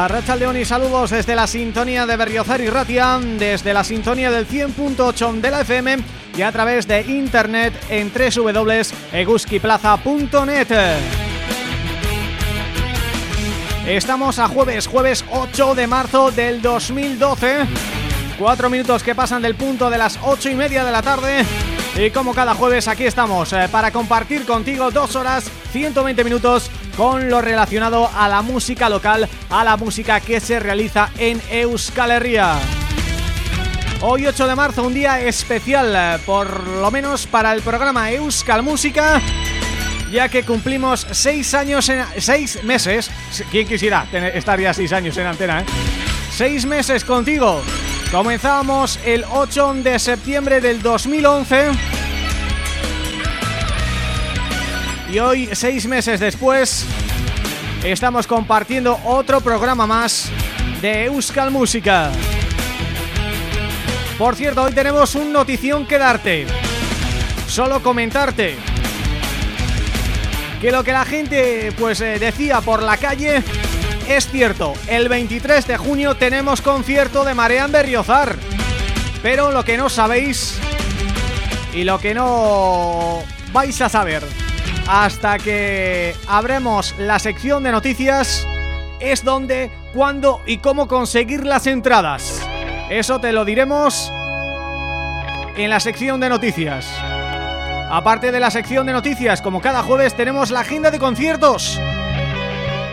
A Racha León y saludos desde la sintonía de Berriozar y Ratia, desde la sintonía del 100.8 de la FM y a través de internet en www.eguskiplaza.net. Estamos a jueves, jueves 8 de marzo del 2012 Cuatro minutos que pasan del punto de las ocho y media de la tarde Y como cada jueves aquí estamos eh, para compartir contigo dos horas, 120 minutos con lo relacionado a la música local, a la música que se realiza en Euskal Herria. Hoy 8 de marzo, un día especial, eh, por lo menos para el programa Euskal Música, ya que cumplimos seis años, en, meses, ¿quién quisiera tener, estar ya seis años en antena, eh? Seis meses contigo, Comenzamos el 8 de septiembre del 2011 Y hoy, seis meses después, estamos compartiendo otro programa más de Euskal Música. Por cierto, hoy tenemos un notición que darte. Solo comentarte que lo que la gente pues eh, decía por la calle es cierto, el 23 de junio tenemos concierto de Marea en Berriozar. Pero lo que no sabéis y lo que no vais a saber hasta que abremos la sección de noticias es dónde, cuándo y cómo conseguir las entradas. Eso te lo diremos en la sección de noticias. Aparte de la sección de noticias, como cada jueves tenemos la agenda de conciertos.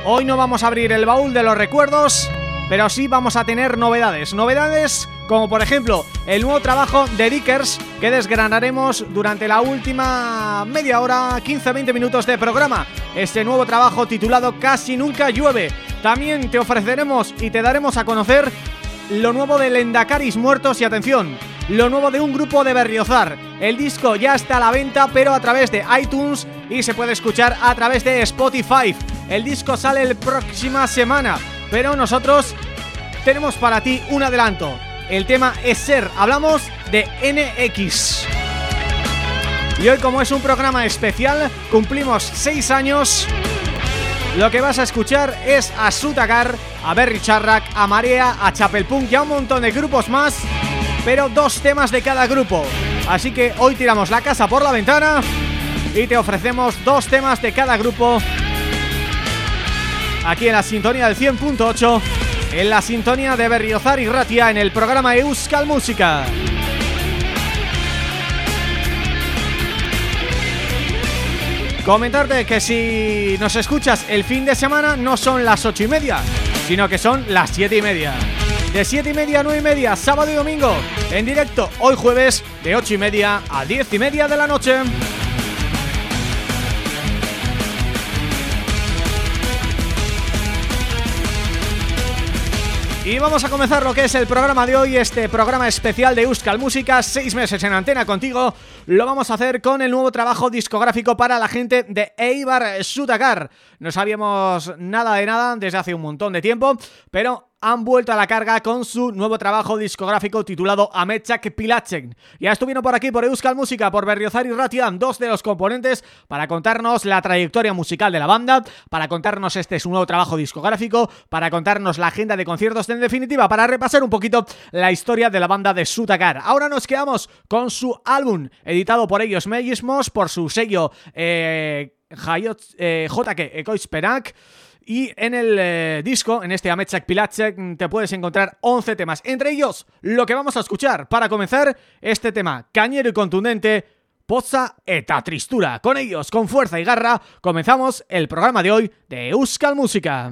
Hoy no vamos a abrir el baúl de los recuerdos, pero sí vamos a tener novedades. Novedades como por ejemplo el nuevo trabajo de Dickers que desgranaremos durante la última media hora, 15-20 minutos de programa. Este nuevo trabajo titulado Casi Nunca Llueve. También te ofreceremos y te daremos a conocer lo nuevo de Lendacaris Muertos y atención, lo nuevo de un grupo de Berriozar. El disco ya está a la venta, pero a través de iTunes y se puede escuchar a través de Spotify. El disco sale la próxima semana, pero nosotros tenemos para ti un adelanto. El tema es Ser, hablamos de NX. Y hoy como es un programa especial, cumplimos seis años... Lo que vas a escuchar es a Sutagar, a Berry Charrack, a Marea, a Chapelpunk y a un montón de grupos más pero dos temas de cada grupo. Así que hoy tiramos la casa por la ventana y te ofrecemos dos temas de cada grupo aquí en la sintonía del 100.8 en la sintonía de Berriozar y Ratia en el programa Euskal Música. Comentarte que si nos escuchas el fin de semana no son las ocho y media, sino que son las siete y media de 7 y media a 9 y media, sábado y domingo, en directo hoy jueves de 8 y media a 10 y media de la noche. Y vamos a comenzar lo que es el programa de hoy, este programa especial de Euskal Música, seis meses en antena contigo. Lo vamos a hacer con el nuevo trabajo discográfico para la gente de Eibar Sutagar. No sabíamos nada de nada desde hace un montón de tiempo, pero han vuelto a la carga con su nuevo trabajo discográfico titulado Amechak Pilachek. Ya estuvieron por aquí por Euskal Música, por Berriozar y Ratian, dos de los componentes para contarnos la trayectoria musical de la banda, para contarnos este su nuevo trabajo discográfico, para contarnos la agenda de conciertos en definitiva, para repasar un poquito la historia de la banda de Sutagar. Ahora nos quedamos con su álbum, editado por ellos mismos, por su sello eh, eh, JK y en el eh, disco, en este Amechak Pilachek, te puedes encontrar 11 temas. Entre ellos, lo que vamos a escuchar para comenzar, este tema cañero y contundente, Poza eta Tristura. Con ellos, con fuerza y garra, comenzamos el programa de hoy de Euskal Música.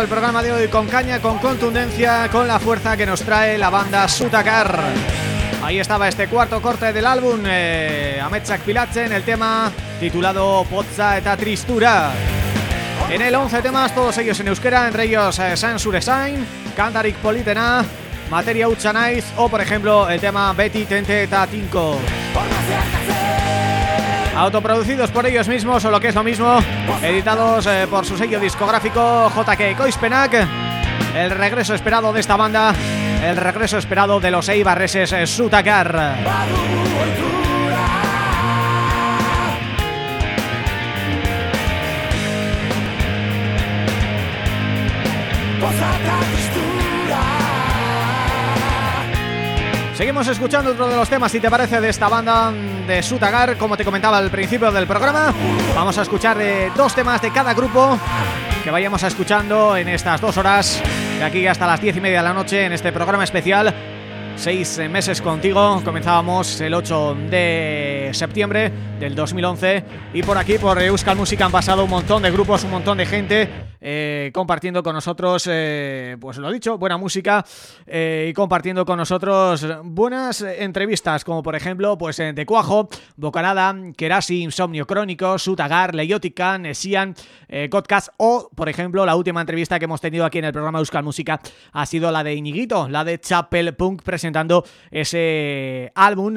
El programa de hoy con caña, con contundencia, con la fuerza que nos trae la banda Sutacar. Ahí estaba este cuarto corte del álbum, eh, Ametsak Pilatzen, el tema titulado Pozza eta Tristura. En el 11 temas, todos ellos en euskera, entre ellos eh, Suresain, Kandarik Politena, Materia Uchanaiz o por ejemplo el tema Betty Tente Tatinko. Autoproducidos por ellos mismos o lo que es lo mismo Editados eh, por su sello discográfico JK Coispenac El regreso esperado de esta banda El regreso esperado de los eibarreses eh, Sutacar Seguimos escuchando otro de los temas, si te parece, de esta banda de Sutagar, como te comentaba al principio del programa. Vamos a escuchar eh, dos temas de cada grupo que vayamos escuchando en estas dos horas, de aquí hasta las diez y media de la noche, en este programa especial. Seis meses contigo, comenzábamos el 8 de septiembre del 2011 y por aquí, por Euskal Música han pasado un montón de grupos, un montón de gente eh, compartiendo con nosotros, eh, pues lo dicho, buena música eh, y compartiendo con nosotros buenas entrevistas, como por ejemplo, pues De Cuajo, Bocalada, Kerasi, Insomnio Crónico, Sutagar, Leiotica, Nesian, Podcast o, por ejemplo, la última entrevista que hemos tenido aquí en el programa Euskal Música ha sido la de Iñiguito, la de Chapel Punk presentando ese álbum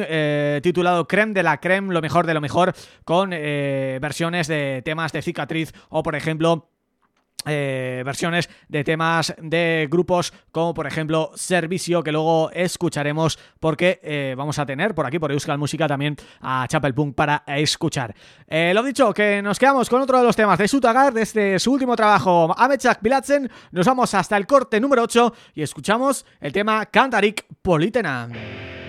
titulado Creme de la Creme, lo mejor de lo mejor, con versiones de temas de cicatriz o, por ejemplo, eh, versiones de temas de grupos como por ejemplo Servicio que luego escucharemos porque eh, vamos a tener por aquí por Euskal Música también a Chapel Punk para escuchar. Eh, lo dicho, que nos quedamos con otro de los temas de Sutagar desde este, su último trabajo Amechak Pilatzen, nos vamos hasta el corte número 8 y escuchamos el tema Cantarik Politena.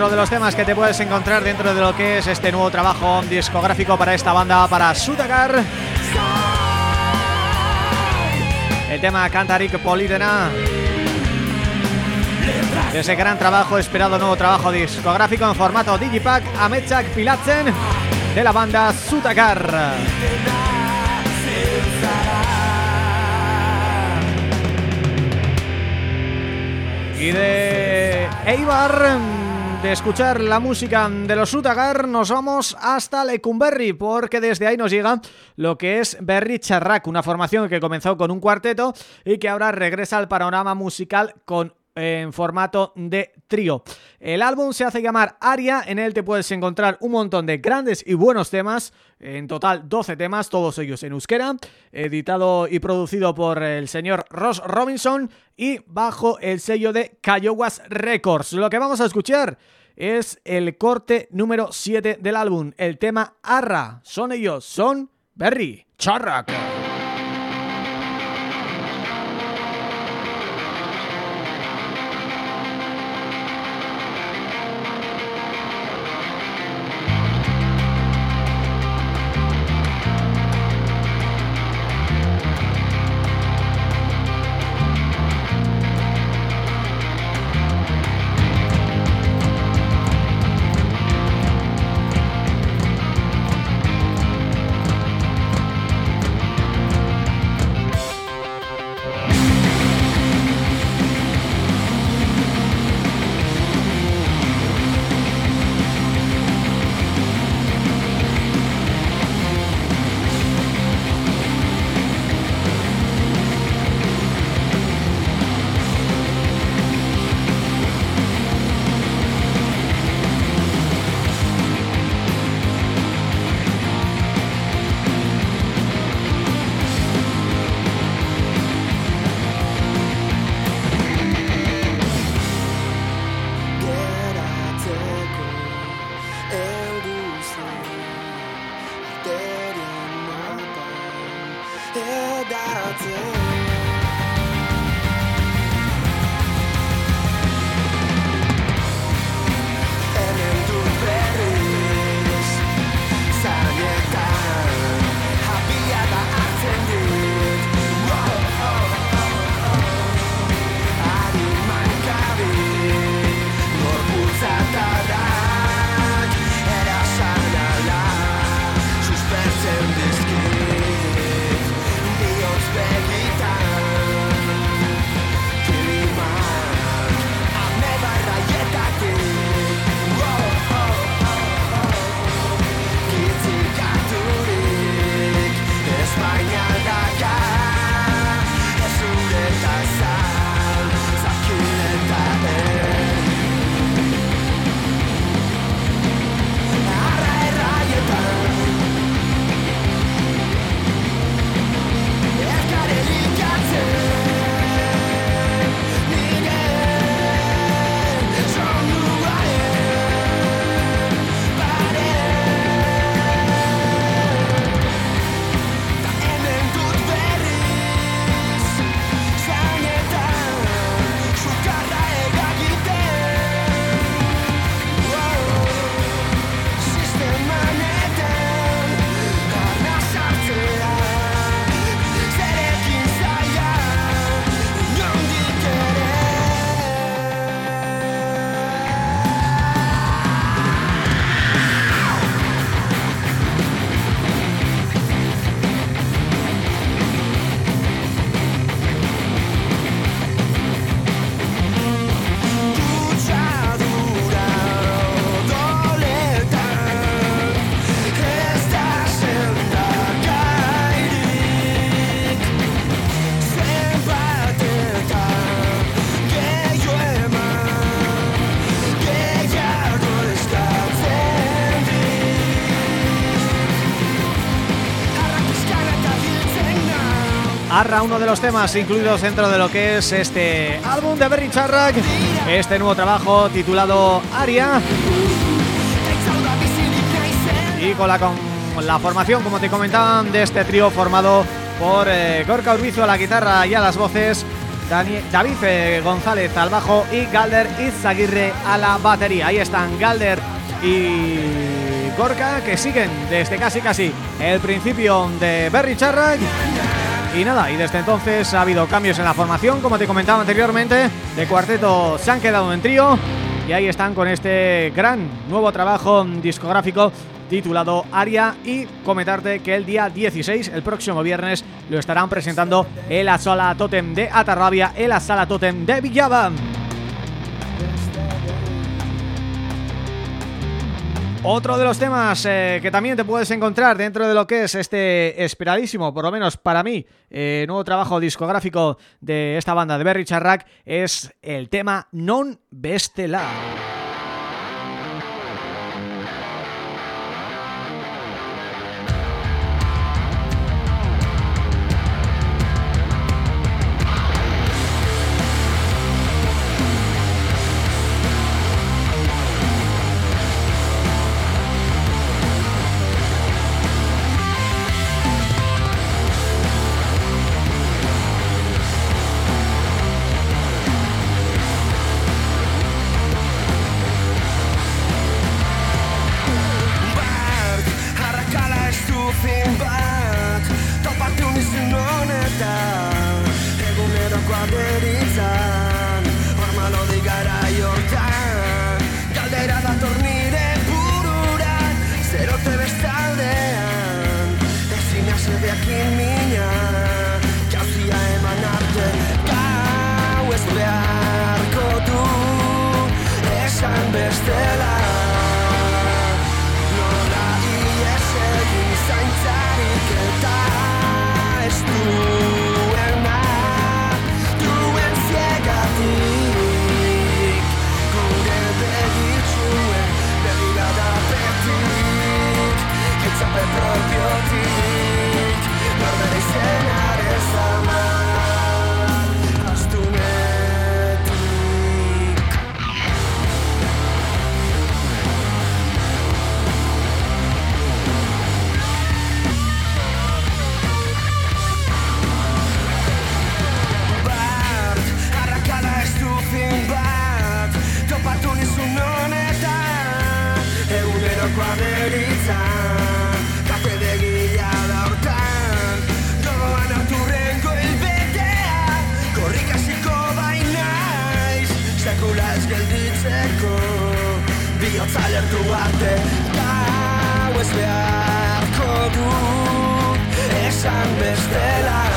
Otro de los temas que te puedes encontrar dentro de lo que es este nuevo trabajo discográfico para esta banda, para Sutagar. El tema Cantarik Politena ese gran trabajo, esperado nuevo trabajo discográfico en formato Digipack Amechak Pilatzen de la banda Sutagar. Y de Eibar, de escuchar la música de los Sutagar, nos vamos hasta Lecumberri, porque desde ahí nos llega lo que es Berry Charrak, una formación que comenzó con un cuarteto y que ahora regresa al panorama musical con en formato de El álbum se hace llamar Aria, en él te puedes encontrar un montón de grandes y buenos temas, en total 12 temas, todos ellos en euskera, editado y producido por el señor Ross Robinson y bajo el sello de Cayowas Records. Lo que vamos a escuchar es el corte número 7 del álbum, el tema Arra. Son ellos, son Berry Charrak. Arra, uno de los temas incluidos dentro de lo que es este álbum de Berry Charrack, este nuevo trabajo titulado Aria. Y con la, con la formación, como te comentaban, de este trío formado por eh, Gorka Urbizo a la guitarra y a las voces, David eh, González al bajo y Galder Izaguirre a la batería. Ahí están Galder y Gorka que siguen desde casi casi el principio de Berry Charrac y nada, y desde entonces ha habido cambios en la formación, como te comentaba anteriormente, de cuarteto se han quedado en trío y ahí están con este gran nuevo trabajo discográfico titulado Aria y comentarte que el día 16, el próximo viernes, lo estarán presentando en la Sala Totem de Atarrabia, en la Sala Totem de Villaba. Otro de los temas eh, que también te puedes encontrar dentro de lo que es este esperadísimo, por lo menos para mí, eh, nuevo trabajo discográfico de esta banda de Berry Charrac es el tema Non Bestela. Stella Alertu arte Eta hau ez beharko du Esan bestela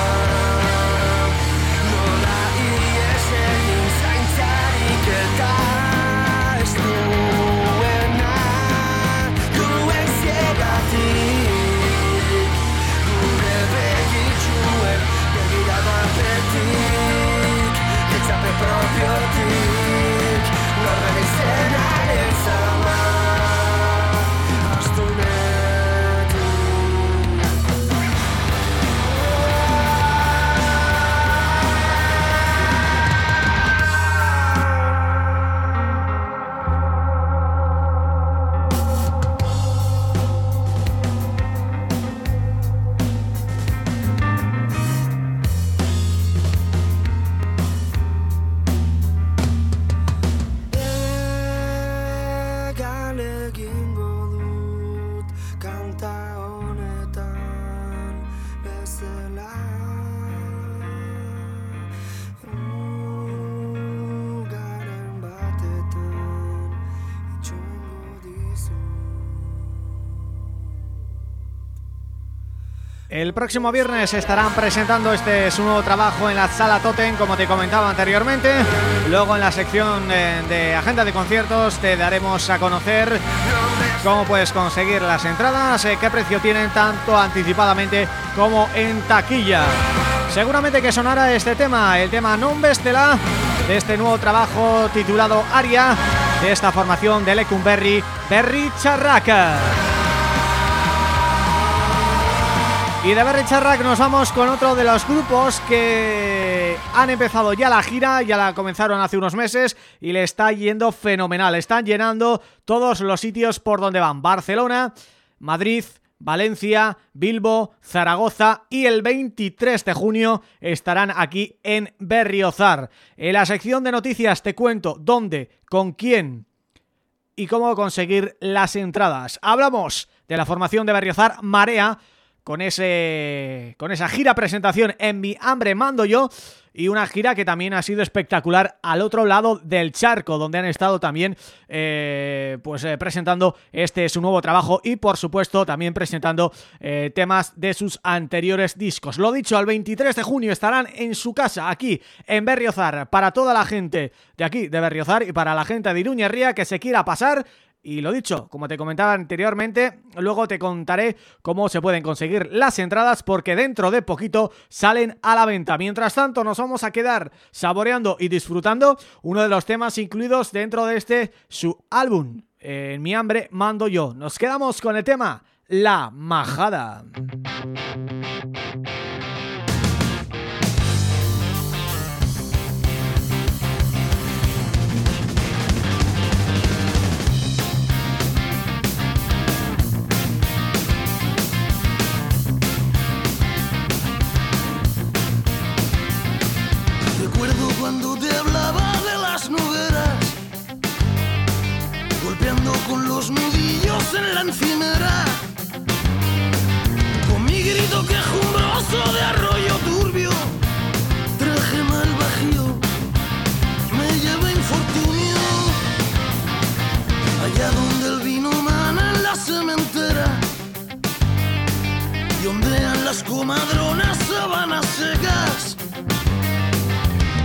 El próximo viernes estarán presentando este su nuevo trabajo en la Sala Totem, como te comentaba anteriormente. Luego en la sección de, agenda de conciertos te daremos a conocer cómo puedes conseguir las entradas, eh, qué precio tienen tanto anticipadamente como en taquilla. Seguramente que sonará este tema, el tema Non Bestela, de este nuevo trabajo titulado Aria, de esta formación de Lecumberri, Berry Charraca. Y de Berry Charrac nos vamos con otro de los grupos que han empezado ya la gira, ya la comenzaron hace unos meses y le está yendo fenomenal. Están llenando todos los sitios por donde van. Barcelona, Madrid, Valencia, Bilbo, Zaragoza y el 23 de junio estarán aquí en Berriozar. En la sección de noticias te cuento dónde, con quién y cómo conseguir las entradas. Hablamos de la formación de Berriozar Marea con ese con esa gira presentación en Mi Hambre Mando Yo y una gira que también ha sido espectacular al otro lado del charco, donde han estado también eh, pues eh, presentando este su nuevo trabajo y por supuesto también presentando eh, temas de sus anteriores discos. Lo dicho, al 23 de junio estarán en su casa, aquí en Berriozar, para toda la gente de aquí, de Berriozar y para la gente de Iruña Ría que se quiera pasar y lo dicho, como te comentaba anteriormente, luego te contaré cómo se pueden conseguir las entradas porque dentro de poquito salen a la venta. Mientras tanto nos vamos a quedar saboreando y disfrutando uno de los temas incluidos dentro de este su álbum. En mi hambre mando yo. Nos quedamos con el tema La Majada. Con los nudillos en la encimera. Con mi grito quejumbroso de arroyo turbio, traje mal bajío, me lleva infortunio. Allá donde el vino mana en la cementera, y ondean las comadronas sabanas secas.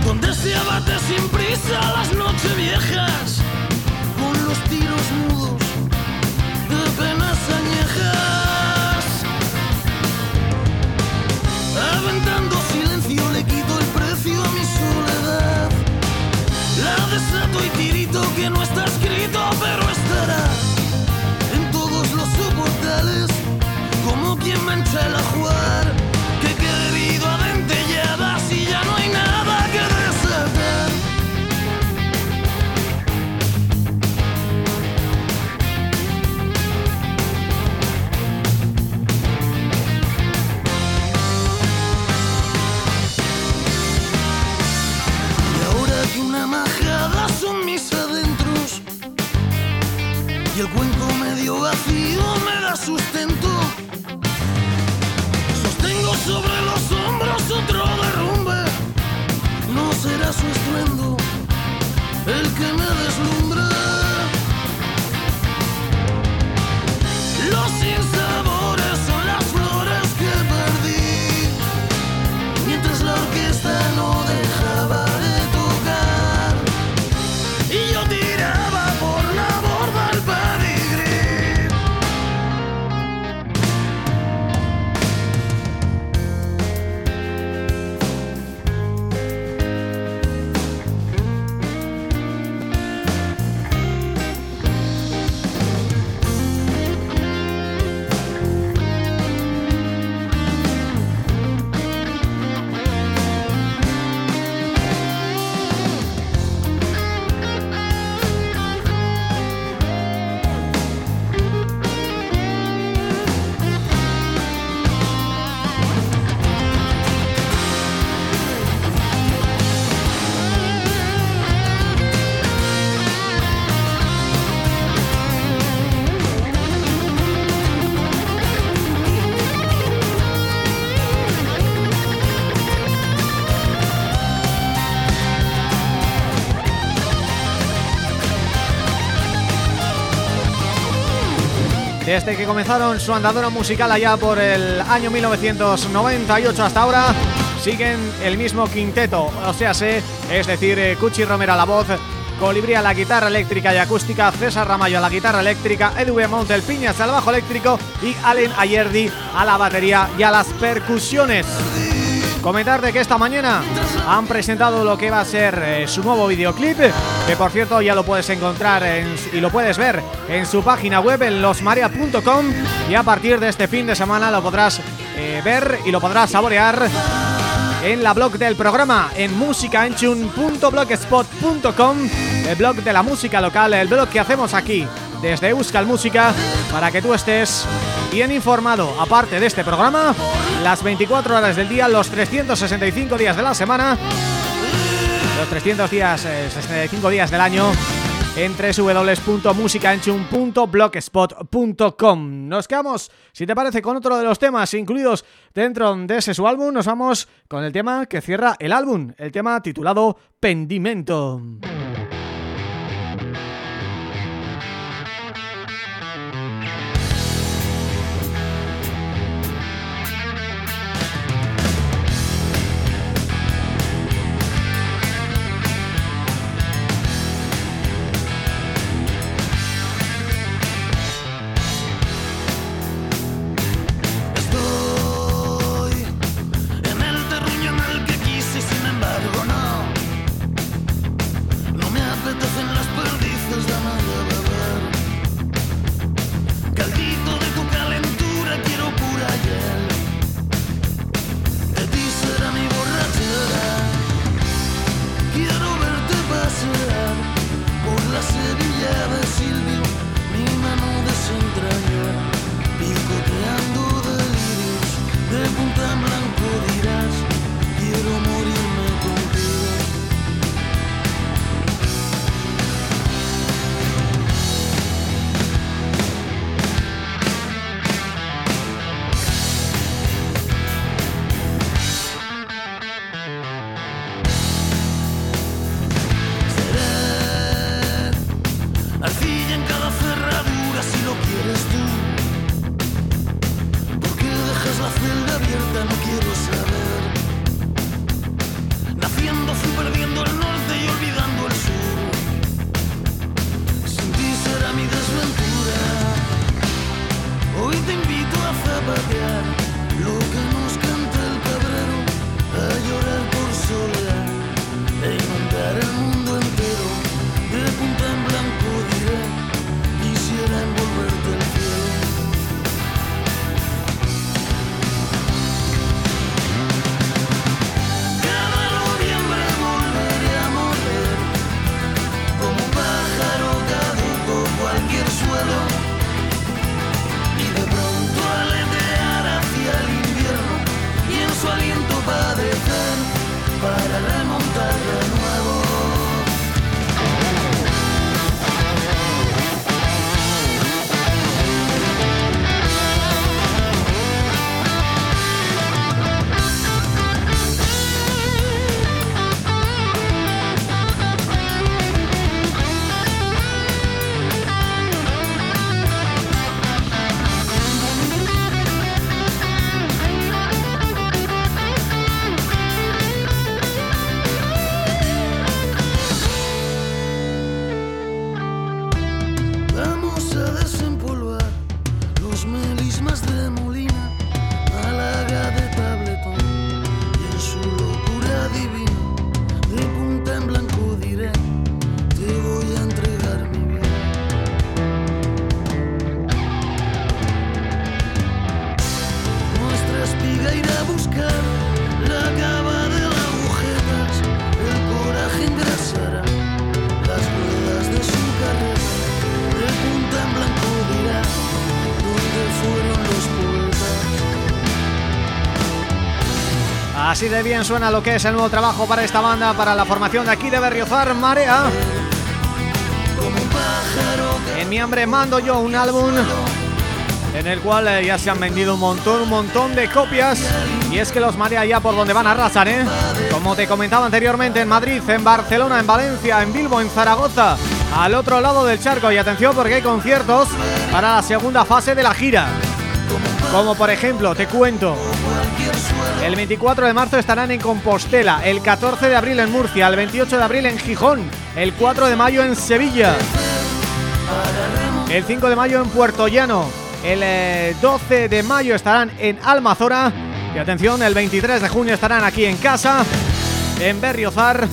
Donde se abate sin prisa las noches viejas los tiros mudos de penas añejas. Aventando silencio le quito el precio a mi soledad. La desato y tirito que no está escrito, pero estará en todos los soportales como quien mancha el ajuar. Desde que comenzaron su andadura musical allá por el año 1998 hasta ahora siguen el mismo quinteto, o sea, sé, es decir, eh, Cuchi Romero a la voz, Colibrí a la guitarra eléctrica y acústica, César Ramallo a la guitarra eléctrica, Edu Montel Piñas al bajo eléctrico y Allen Ayerdi a la batería y a las percusiones. Comentarte que esta mañana han presentado lo que va a ser eh, su nuevo videoclip Que por cierto ya lo puedes encontrar en- y lo puedes ver en su página web en losmaria.com Y a partir de este fin de semana lo podrás eh, ver y lo podrás saborear en la blog del programa en musicaenchun.blogspot.com El blog de la música local, el blog que hacemos aquí desde Euskal Música para que tú estés bien informado, aparte de este programa, las 24 horas del día, los 365 días de la semana, los 300 días, 65 eh, días del año en www.musicaenchum.blogspot.com Nos quedamos, si te parece, con otro de los temas incluidos dentro de ese su álbum. Nos vamos con el tema que cierra el álbum, el tema titulado Pendimento. Así de bien suena lo que es el nuevo trabajo para esta banda, para la formación de aquí de Berriozar, Marea. En mi hambre mando yo un álbum en el cual eh, ya se han vendido un montón, un montón de copias y es que los Marea ya por donde van a arrasar, ¿eh? Como te comentaba anteriormente, en Madrid, en Barcelona, en Valencia, en Bilbo, en Zaragoza, al otro lado del charco y atención porque hay conciertos para la segunda fase de la gira. Como por ejemplo, te cuento, el 24 de marzo estarán en Compostela, el 14 de abril en Murcia, el 28 de abril en Gijón, el 4 de mayo en Sevilla, el 5 de mayo en Puerto Llano, el 12 eh, de mayo estarán en Almazora. Y atención, el 23 de junio estarán aquí en casa, en Berriozar,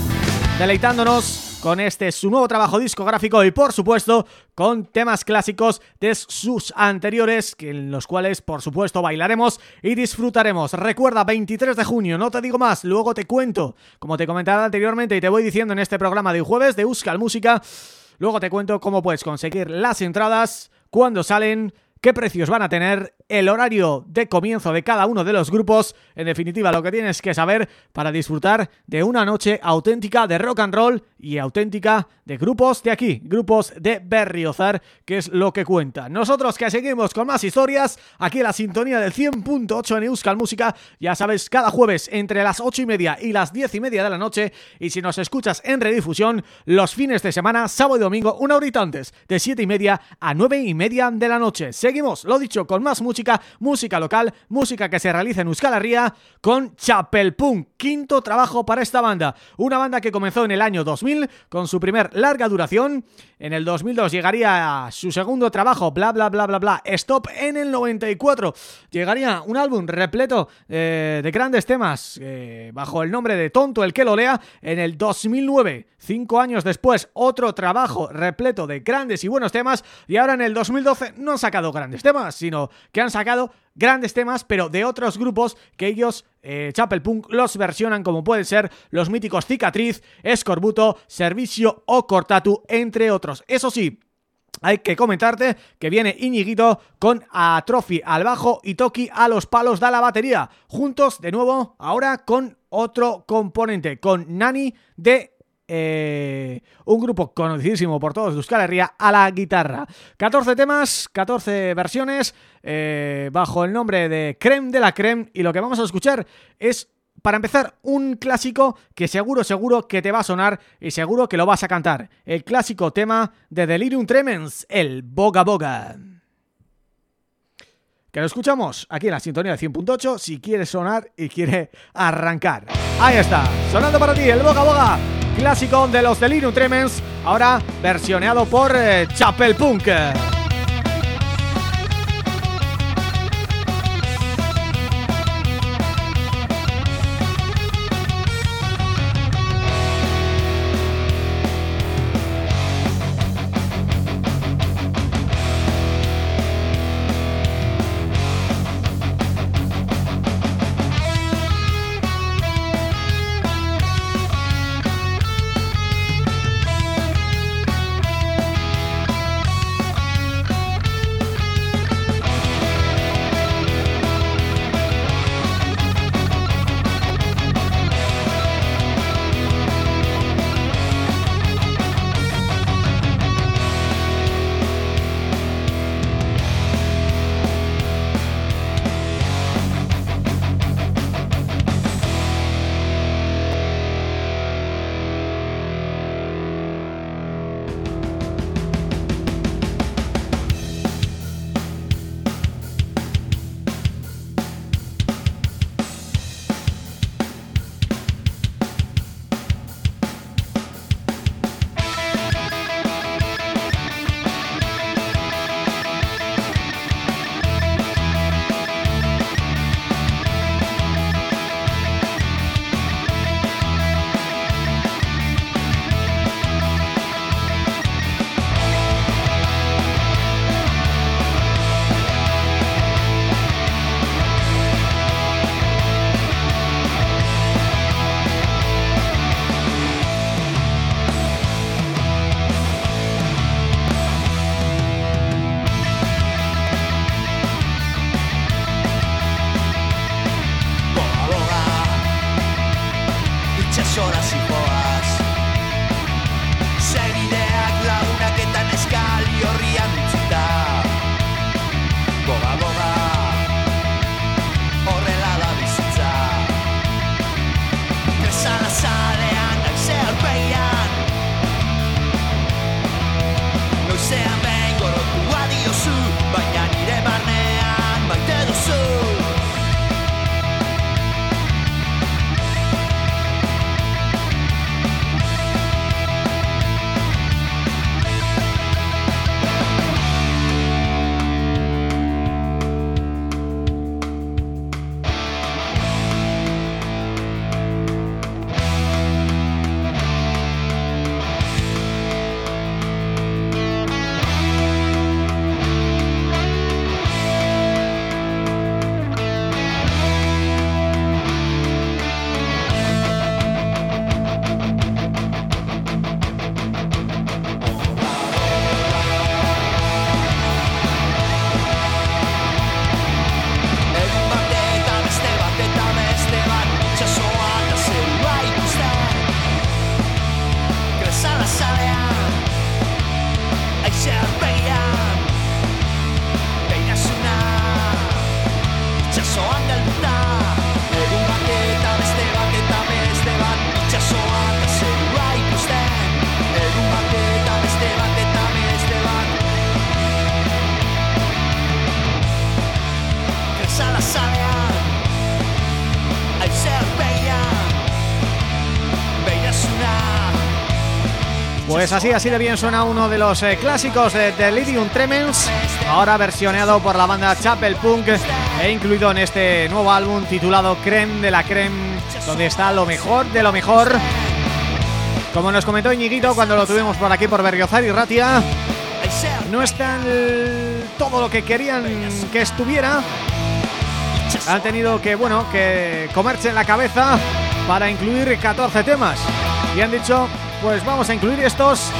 deleitándonos con este su nuevo trabajo discográfico y por supuesto con temas clásicos de sus anteriores en los cuales por supuesto bailaremos y disfrutaremos. Recuerda 23 de junio, no te digo más, luego te cuento, como te comentaba anteriormente y te voy diciendo en este programa de jueves de Euskal Música, luego te cuento cómo puedes conseguir las entradas, cuándo salen qué precios van a tener, el horario de comienzo de cada uno de los grupos, en definitiva lo que tienes que saber para disfrutar de una noche auténtica de rock and roll y auténtica de grupos de aquí, grupos de Berriozar, que es lo que cuenta. Nosotros que seguimos con más historias, aquí en la sintonía del 100.8 en Euskal Música, ya sabes, cada jueves entre las 8 y media y las 10 y media de la noche, y si nos escuchas en redifusión, los fines de semana, sábado y domingo, una horita antes, de 7 y media a 9 y media de la noche. Seguimos, lo dicho, con más música, música local, música que se realiza en Euskal Herria, con Chapel Punk, quinto trabajo para esta banda. Una banda que comenzó en el año 2000 con su primer larga duración. En el 2002 llegaría su segundo trabajo, bla bla bla bla bla, Stop en el 94. Llegaría un álbum repleto eh, de grandes temas eh, bajo el nombre de Tonto el que lo lea en el 2009. Cinco años después, otro trabajo repleto de grandes y buenos temas y ahora en el 2012 no han sacado grandes temas, sino que han sacado grandes temas, pero de otros grupos que ellos, eh, Chapel Punk, los versionan como pueden ser los míticos Cicatriz, Escorbuto, Servicio o Cortatu, entre otros. Eso sí, hay que comentarte que viene Iñiguito con Atrofi al bajo y Toki a los palos de la batería. Juntos, de nuevo, ahora con otro componente, con Nani de eh, un grupo conocidísimo por todos de Euskal Herria a la guitarra. 14 temas, 14 versiones eh, bajo el nombre de Creme de la Creme y lo que vamos a escuchar es para empezar, un clásico que seguro, seguro que te va a sonar y seguro que lo vas a cantar. El clásico tema de Delirium Tremens, el Boga Boga. Que lo escuchamos aquí en la sintonía de 100.8 si quiere sonar y quiere arrancar. Ahí está, sonando para ti el Boga Boga clásico de los Delirium Tremens, ahora versioneado por eh, Chapel Punk. Pues así, así de bien suena uno de los eh, clásicos de Delirium Tremens Ahora versioneado por la banda Chapel Punk E incluido en este nuevo álbum titulado Creme de la Creme Donde está lo mejor de lo mejor. Como nos comentó Iñiguito cuando lo tuvimos por aquí por Berriozar y Ratia No está todo lo que querían que estuviera. Han tenido que, bueno, que comerse en la cabeza para incluir 14 temas. Y han dicho, pues vamos a incluir estos.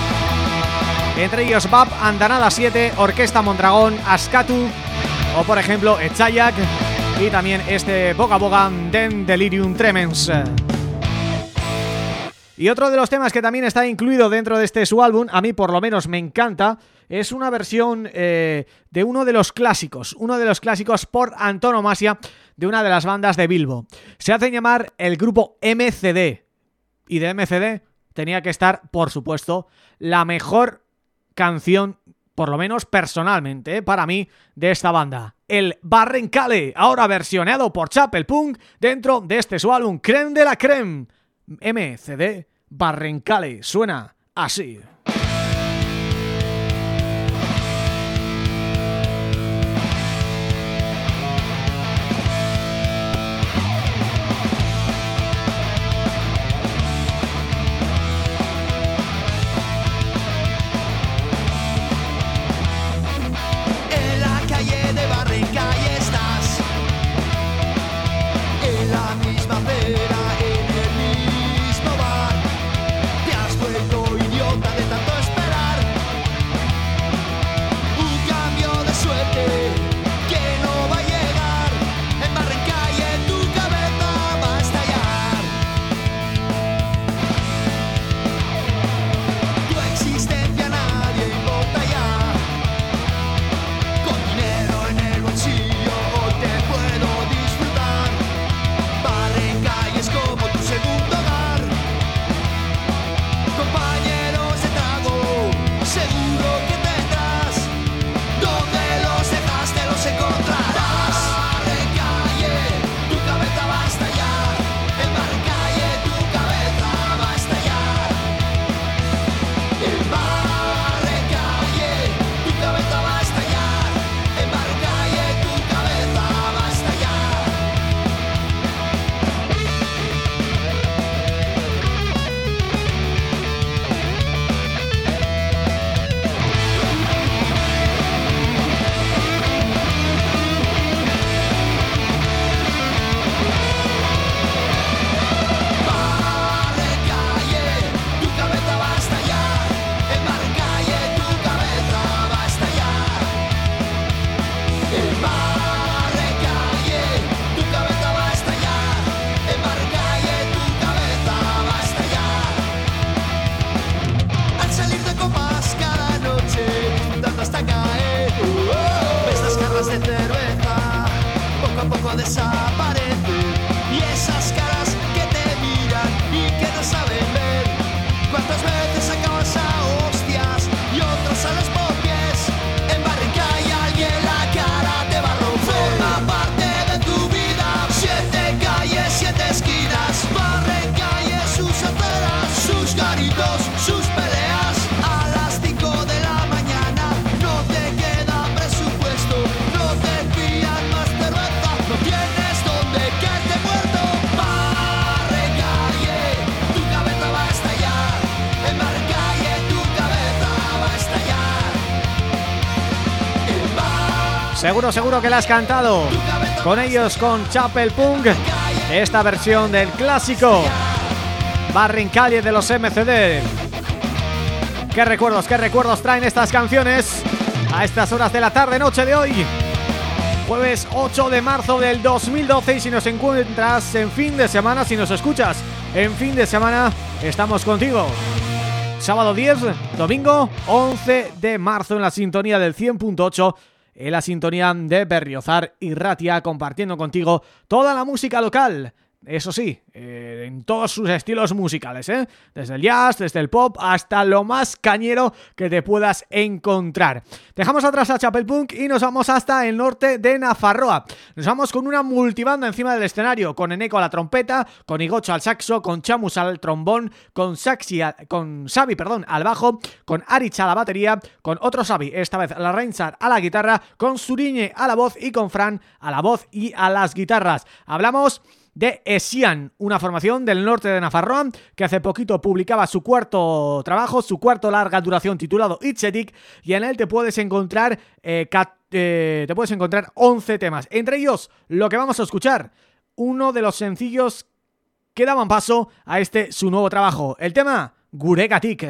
Entre ellos BAP, Andanada 7, Orquesta Mondragón, Ascatu O por ejemplo Echayak Y también este Boga Boga Den Delirium Tremens. Y otro de los temas que también está incluido dentro de este su álbum, a mí por lo menos me encanta, es una versión eh, de uno de los clásicos, uno de los clásicos por antonomasia de una de las bandas de Bilbo. Se hace llamar el grupo MCD, y de MCD tenía que estar, por supuesto, la mejor canción, por lo menos personalmente, para mí, de esta banda. El Barrencale, ahora versionado por Chapel Punk dentro de este su álbum Creme de la Creme. MCD Barrencale, suena así. Seguro, seguro que la has cantado. Con ellos, con Chapel Punk Esta versión del clásico. Barrincalle de los MCD ¿Qué recuerdos, qué recuerdos traen estas canciones A estas horas de la tarde, noche de hoy Jueves 8 de marzo del 2012 Y si nos encuentras en fin de semana Si nos escuchas en fin de semana Estamos contigo. Sábado 10, domingo 11 de marzo en la sintonía del 100.8 en la sintonía de Berriozar y Ratia, compartiendo contigo toda la música local eso sí, eh, en todos sus estilos musicales, ¿eh? Desde el jazz, desde el pop, hasta lo más cañero que te puedas encontrar. Dejamos atrás a Chapel Punk y nos vamos hasta el norte de Nafarroa. Nos vamos con una multibanda encima del escenario, con Eneco a la trompeta, con Igocho al saxo, con Chamus al trombón, con Saxi, con Xavi, perdón, al bajo, con Arich a la batería, con otro Xavi, esta vez la Reinsar a la guitarra, con Suriñe a la voz y con Fran a la voz y a las guitarras. Hablamos de Esian, una formación del norte de Nafarroa que hace poquito publicaba su cuarto trabajo, su cuarto larga duración titulado Itchetic y en él te puedes encontrar eh, eh, te puedes encontrar 11 temas, entre ellos lo que vamos a escuchar, uno de los sencillos que daban paso a este su nuevo trabajo, el tema Guregatik.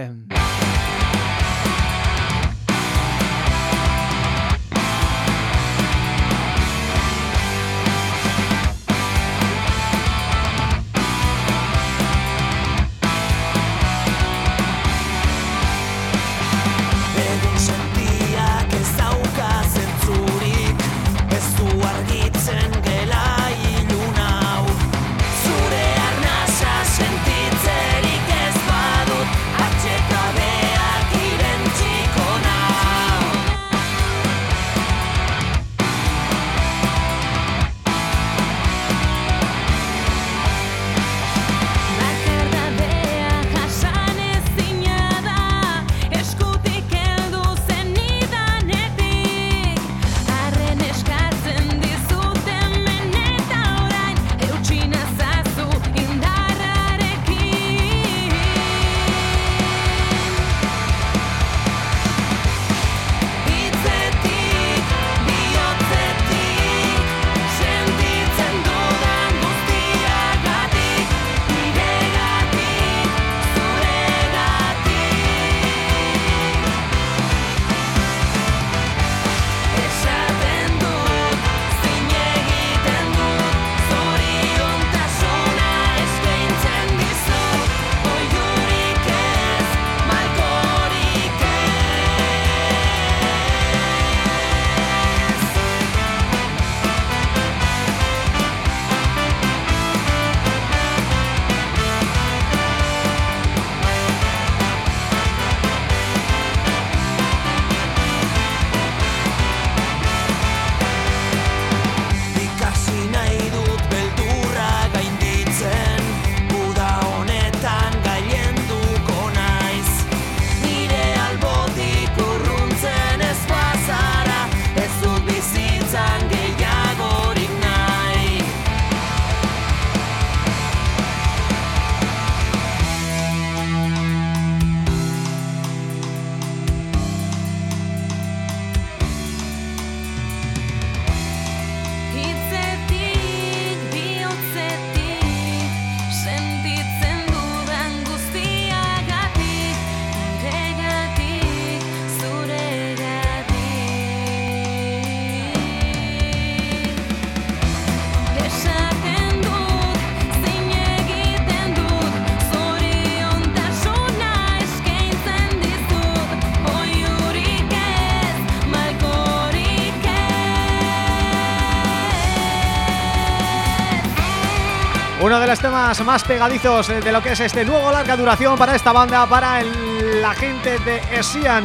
De los temas más pegadizos de lo que es este nuevo larga duración para esta banda, para la gente de Esian.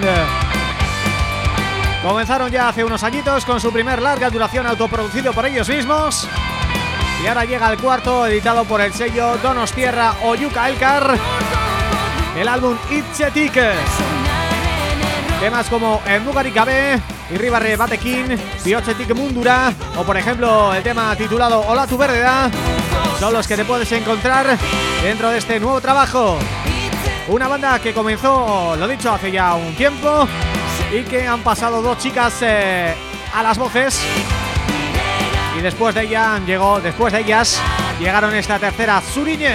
Comenzaron ya hace unos añitos con su primer larga duración autoproducido por ellos mismos. Y ahora llega el cuarto editado por el sello Donostierra Oyuka Elkar. El álbum Itchetik temas como Mugari Kabe, Irribarre Batekin, Biochetik Mundura o por ejemplo el tema titulado Hola tu verdad son los que te puedes encontrar dentro de este nuevo trabajo. Una banda que comenzó, lo dicho, hace ya un tiempo y que han pasado dos chicas eh, a las voces. Y después de ella llegó, después de ellas llegaron esta tercera Zuriñe.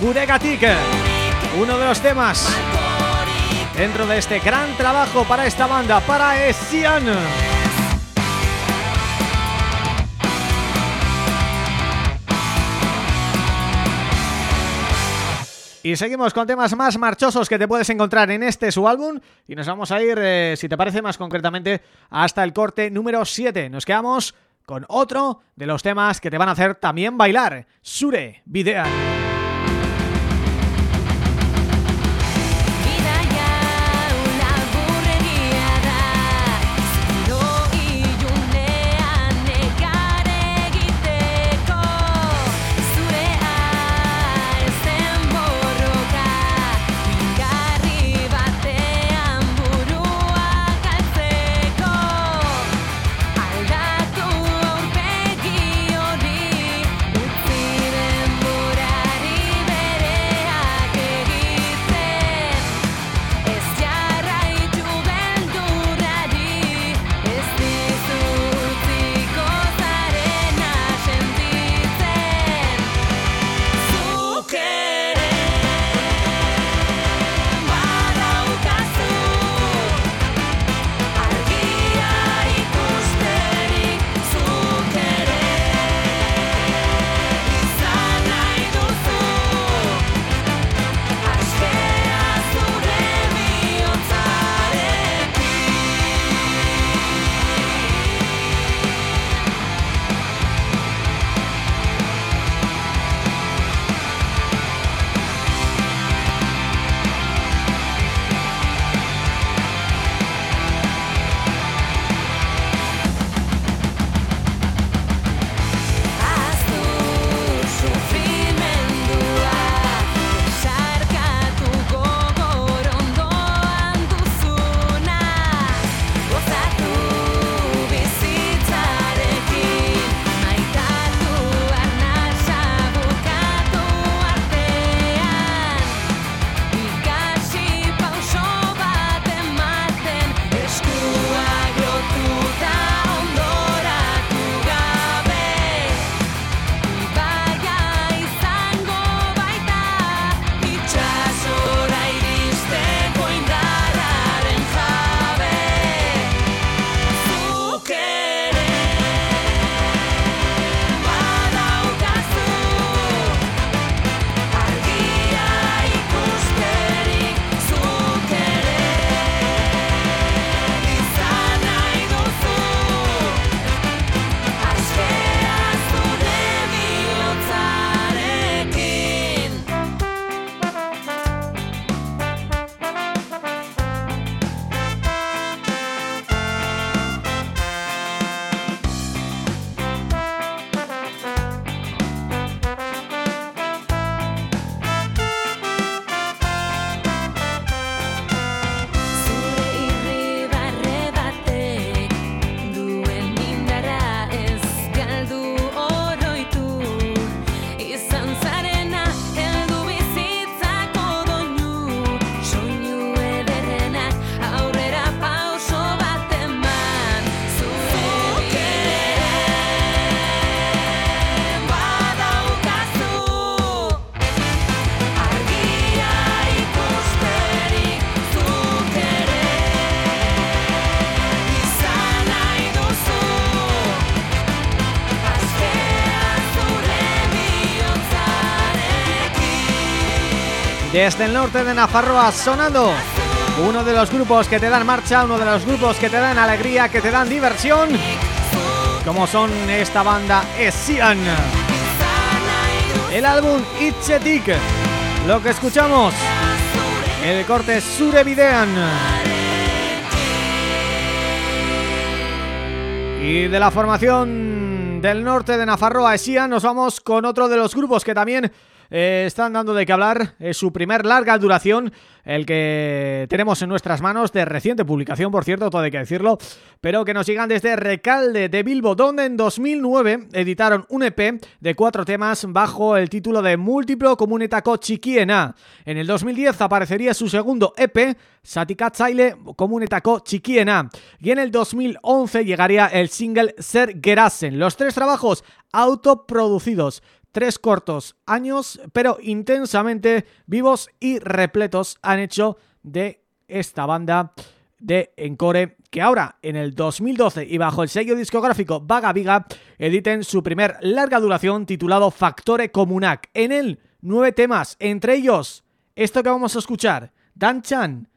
Guregatik uno de los temas dentro de este gran trabajo para esta banda, para Esian. Y seguimos con temas más marchosos que te puedes encontrar en este su álbum y nos vamos a ir, eh, si te parece más concretamente, hasta el corte número 7. Nos quedamos con otro de los temas que te van a hacer también bailar, Sure Videa. Desde el norte de Nafarroa sonando. Uno de los grupos que te dan marcha Uno de los grupos que te dan alegría Que te dan diversión. Como son esta banda Esian. El álbum Itchetik Lo que escuchamos. El corte Surevidean. Y de la formación del norte de Nafarroa Esian Nos vamos con otro de los grupos que también eh, están dando de qué hablar. Es su primer larga duración, el que tenemos en nuestras manos, de reciente publicación, por cierto, todo hay que decirlo, pero que nos llegan desde Recalde de Bilbo, donde en 2009 editaron un EP de cuatro temas bajo el título de Múltiplo Comunetako Chiquiena. En el 2010 aparecería su segundo EP, Satikatzaile Comunetako Chiquiena, y en el 2011 llegaría el single Ser Gerasen. Los tres trabajos autoproducidos tres cortos años, pero intensamente vivos y repletos han hecho de esta banda de Encore que ahora en el 2012 y bajo el sello discográfico Vaga Viga editen su primer larga duración titulado Factore Comunac. En él nueve temas, entre ellos esto que vamos a escuchar, Danchan,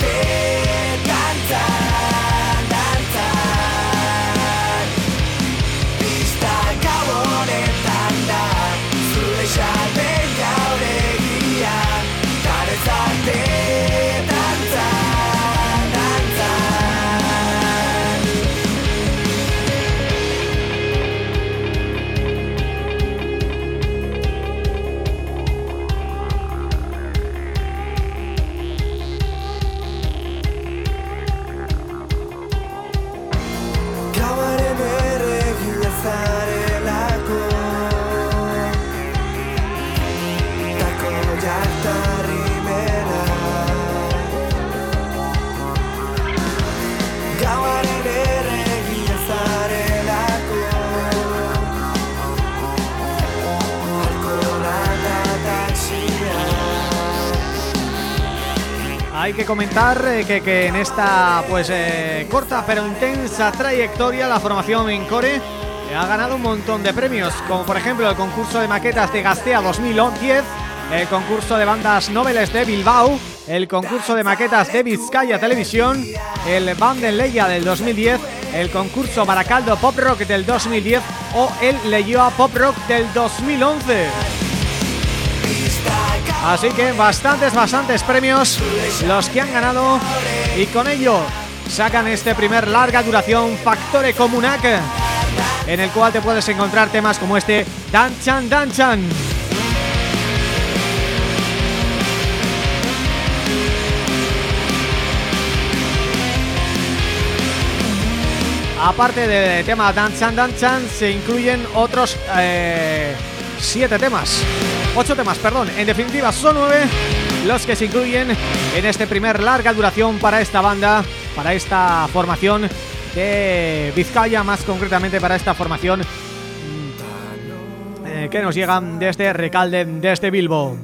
Danchan. Hay que comentar eh, que, en esta pues eh, corta pero intensa trayectoria la formación Encore ha ganado un montón de premios, como por ejemplo el concurso de maquetas de Gastea 2010, el concurso de bandas noveles de Bilbao, el concurso de maquetas de Vizcaya Televisión, el Leia del 2010, el concurso Baracaldo Pop Rock del 2010 o el Leyoa Pop Rock del 2011. Así que bastantes, bastantes premios los que han ganado y con ello sacan este primer larga duración Factore Comunac en el cual te puedes encontrar temas como este Danchan Danchan. Aparte del tema Danchan Danchan se incluyen otros eh, siete temas Ocho temas, perdón, en definitiva son nueve los que se incluyen en este primer larga duración para esta banda, para esta formación de Vizcaya, más concretamente para esta formación mm, eh, que nos llegan desde Recalde, desde Bilbo.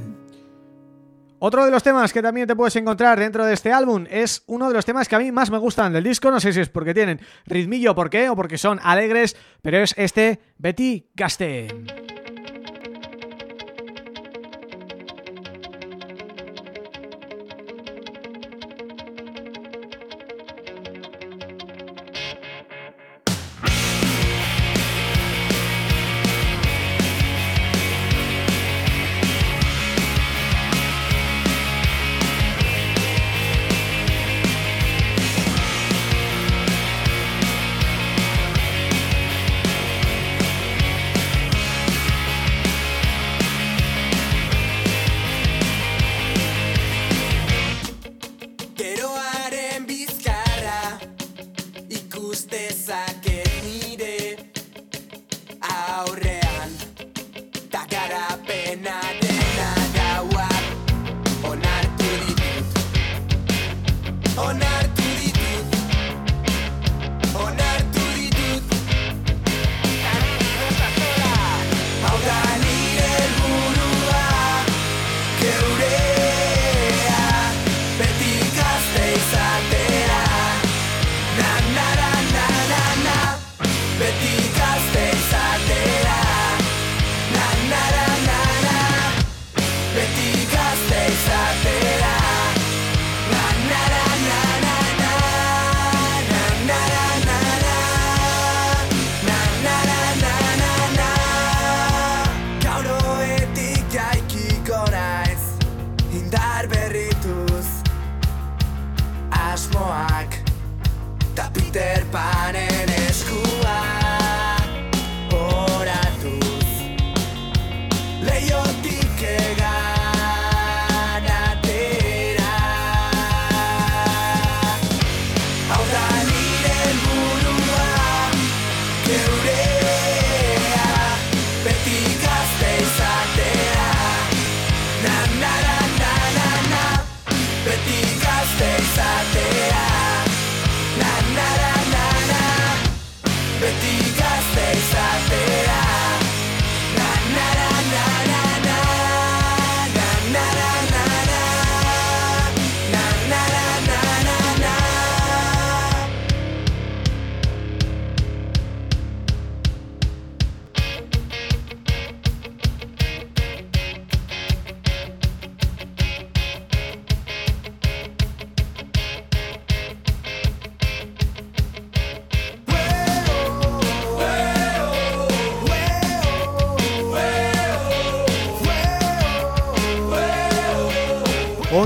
Otro de los temas que también te puedes encontrar dentro de este álbum es uno de los temas que a mí más me gustan del disco, no sé si es porque tienen ritmillo, por qué, o porque son alegres, pero es este Betty Gaste.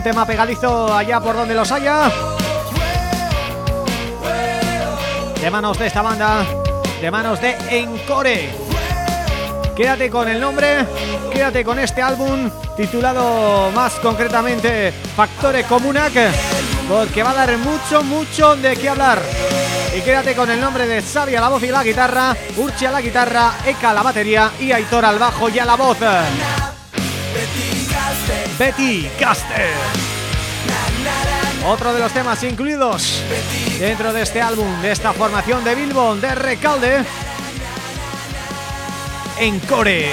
Tema pegadizo allá por donde los haya. De manos de esta banda De manos de Encore. Quédate con el nombre Quédate con este álbum Titulado más concretamente Factore Comunac Porque va a dar mucho, mucho de qué hablar. Y quédate con el nombre de Xavi a la voz y la guitarra, Urchi a la guitarra, Eka a la batería y Aitor al bajo y a la voz. Betty Caster. Otro de los temas incluidos dentro de este álbum, de esta formación de Bilbon, de Recalde, en Core.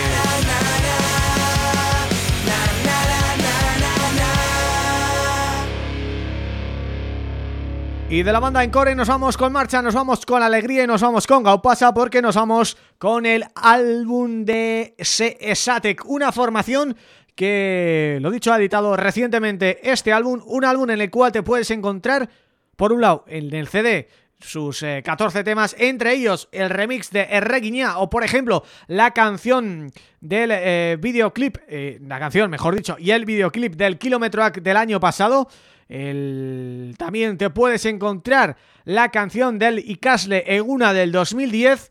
Y de la banda en core nos vamos con marcha, nos vamos con alegría y nos vamos con Gaupasa porque nos vamos con el álbum de Sesatek, una formación que, lo dicho, ha editado recientemente este álbum, un álbum en el cual te puedes encontrar, por un lado, en el CD sus 14 eh, temas, entre ellos el remix de Erreguiña o por ejemplo la canción del eh, videoclip, eh, la canción mejor dicho, y el videoclip del Kilómetro del año pasado el... También te puedes encontrar la canción del Icasle Eguna del 2010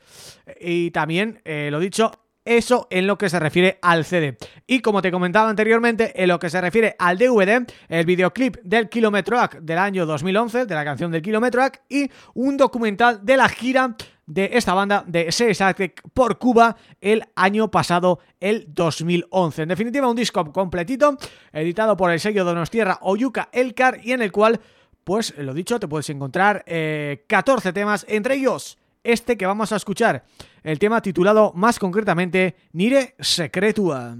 y también, eh, lo dicho, eso en lo que se refiere al CD. Y como te comentaba anteriormente, en lo que se refiere al DVD, el videoclip del Kilometroac del año 2011, de la canción del Kilometroac, y un documental de la gira de esta banda de Seisatec por Cuba el año pasado, el 2011. En definitiva, un disco completito, editado por el sello Donostierra Oyuka Elcar y en el cual, pues lo dicho, te puedes encontrar 14 eh, temas, entre ellos este que vamos a escuchar, el tema titulado más concretamente Nire Secretua.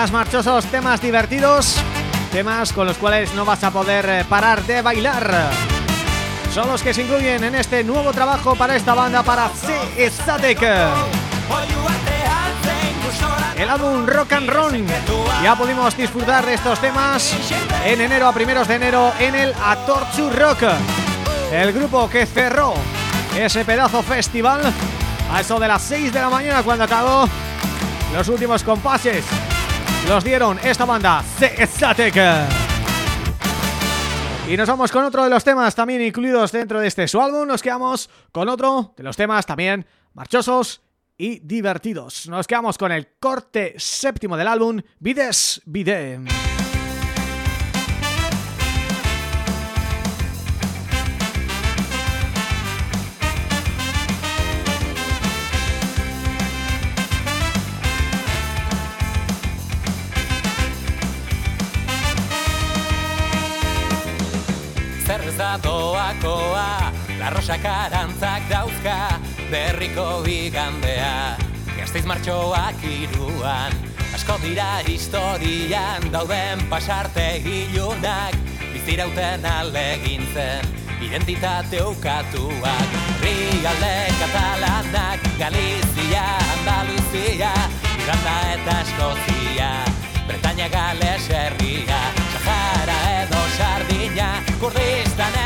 Temas marchosos, temas divertidos Temas con los cuales no vas a poder eh, parar de bailar Son los que se incluyen en este nuevo trabajo para esta banda, para C Static el álbum Rock and Roll. Ya pudimos disfrutar de estos temas en enero, a primeros de enero, en el Atorchu Rock. El grupo que cerró ese pedazo festival a eso de las 6 de la mañana cuando acabó los últimos compases. Los dieron esta banda, Static. Y nos vamos con otro de los temas también incluidos dentro de este su álbum. Nos quedamos con otro de los temas también marchosos y divertidos. Nos quedamos con el corte séptimo del álbum Vides Vide. Doakoa. Larrosak arantzak dauzka berriko bigandea. Gazteiz martxoak iruan Asko dira historian. Dauden pasarte ilunak Bizirauten alegintzen identitate ukatuak Rigalde katalanak Galizia, Andaluzia Irlanda eta Eskozia. Bretaña gales herria Sahara edo Sardina Kurdistan eta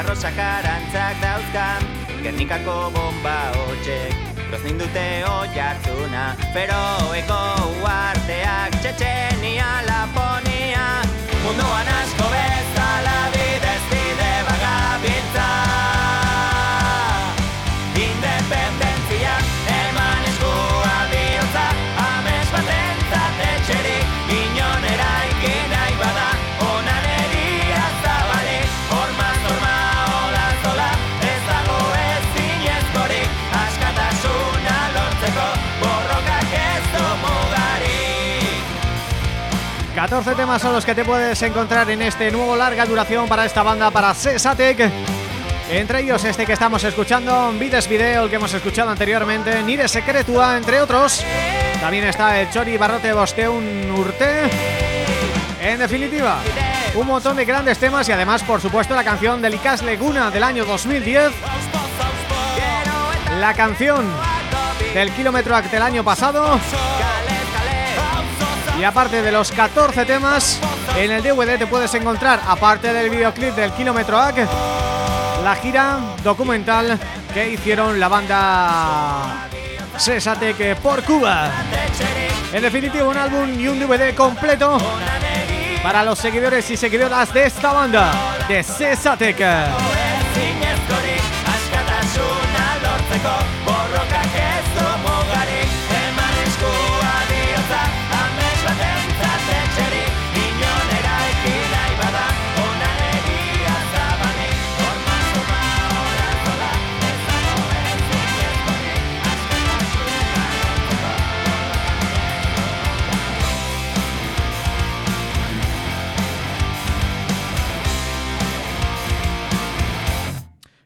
Larrosak arantzak dauzkan Gernikako bomba hotxek. Groznin dute hoi hartzuna Feroeko uarteak Txetxenia, Laponia. Munduan asko bezala bidez bide bagabiltza 14 temas son los que te puedes encontrar en este nuevo larga duración para esta banda, para Sesatec. Entre ellos este que estamos escuchando, Vides Video, el que hemos escuchado anteriormente, Nire Secretua, entre otros. También está el Chori Barrote Bosteun Urte. En definitiva, un montón de grandes temas y además, por supuesto, la canción de Licas Leguna del año 2010. La canción del Kilómetro del año pasado. Y aparte de los 14 temas, en el DVD te puedes encontrar, aparte del videoclip del Kilómetro AC, la gira documental que hicieron la banda Sesatec por Cuba. En definitiva, un álbum y un DVD completo para los seguidores y seguidoras de esta banda, de Sesatec.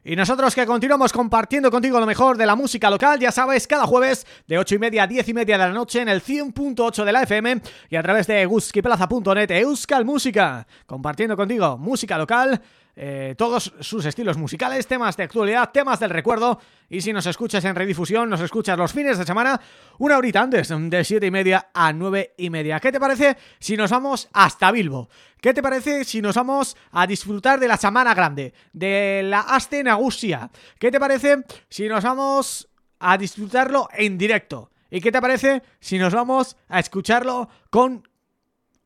Y nosotros que continuamos compartiendo contigo lo mejor de la música local, ya sabes, cada jueves de 8 y media a 10 y media de la noche en el 100.8 de la FM y a través de guskiplaza.net Euskal Música, compartiendo contigo música local, eh, todos sus estilos musicales, temas de actualidad, temas del recuerdo y si nos escuchas en redifusión, nos escuchas los fines de semana, una horita antes, de 7 y media a 9 y media. ¿Qué te parece si nos vamos hasta Bilbo? ¿Qué te parece si nos vamos a disfrutar de la Semana Grande, de la Aste Nagusia? ¿Qué te parece si nos vamos a disfrutarlo en directo. ¿Y qué te parece si nos vamos a escucharlo con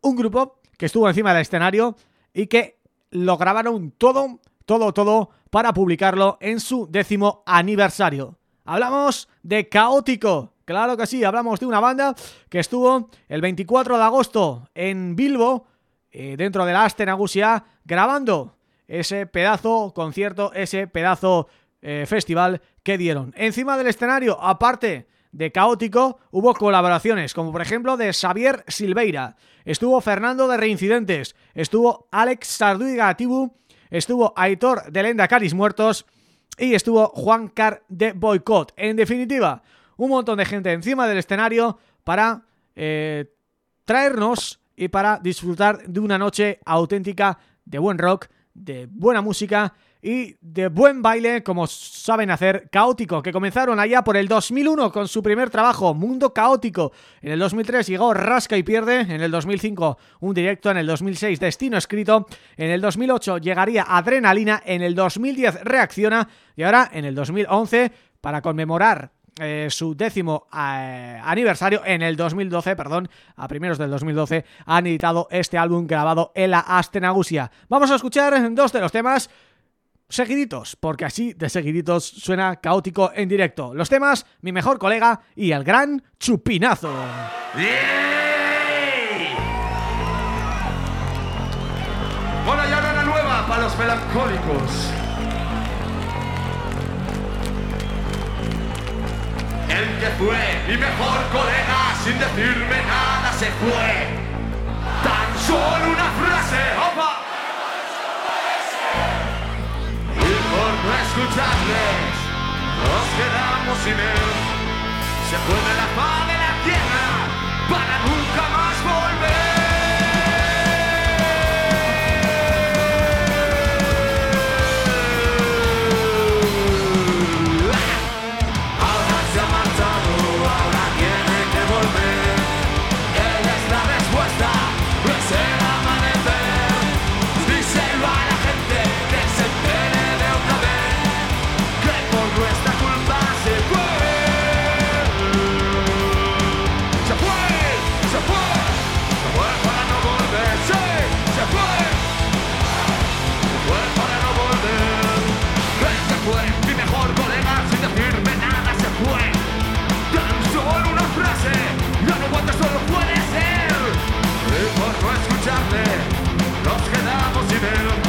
un grupo que estuvo encima del escenario y que lo grabaron todo, todo, todo para publicarlo en su décimo aniversario? Hablamos de Caótico, claro que sí, hablamos de una banda que estuvo el 24 de agosto en Bilbo, eh, dentro de la Astenagusia, grabando ese pedazo concierto, ese pedazo eh, festival que dieron. Encima del escenario, aparte de Caótico, hubo colaboraciones, como por ejemplo de Xavier Silveira, estuvo Fernando de Reincidentes, estuvo Alex Sarduiga Tibu, estuvo Aitor de Lenda Caris Muertos y estuvo Juan Car de Boycott. En definitiva, un montón de gente encima del escenario para eh, traernos y para disfrutar de una noche auténtica de buen rock, de buena música y de buen baile como saben hacer Caótico, que comenzaron allá por el 2001 con su primer trabajo, Mundo Caótico. En el 2003 llegó Rasca y Pierde, en el 2005 un directo, en el 2006 Destino Escrito, en el 2008 llegaría Adrenalina, en el 2010 Reacciona y ahora en el 2011 para conmemorar eh, su décimo eh, aniversario en el 2012, perdón, a primeros del 2012 han editado este álbum grabado en la Astenagusia. Vamos a escuchar dos de los temas seguiditos, porque así de seguiditos suena caótico en directo. Los temas, mi mejor colega y el gran chupinazo. Hola, ya una nueva para los melancólicos. El que fue mi mejor colega sin decirme nada se fue. Tan solo una frase, opa. Por no escucharles, nos quedamos sin él. Se fue la faz de la tierra para nunca más Charlie quedamos sin él.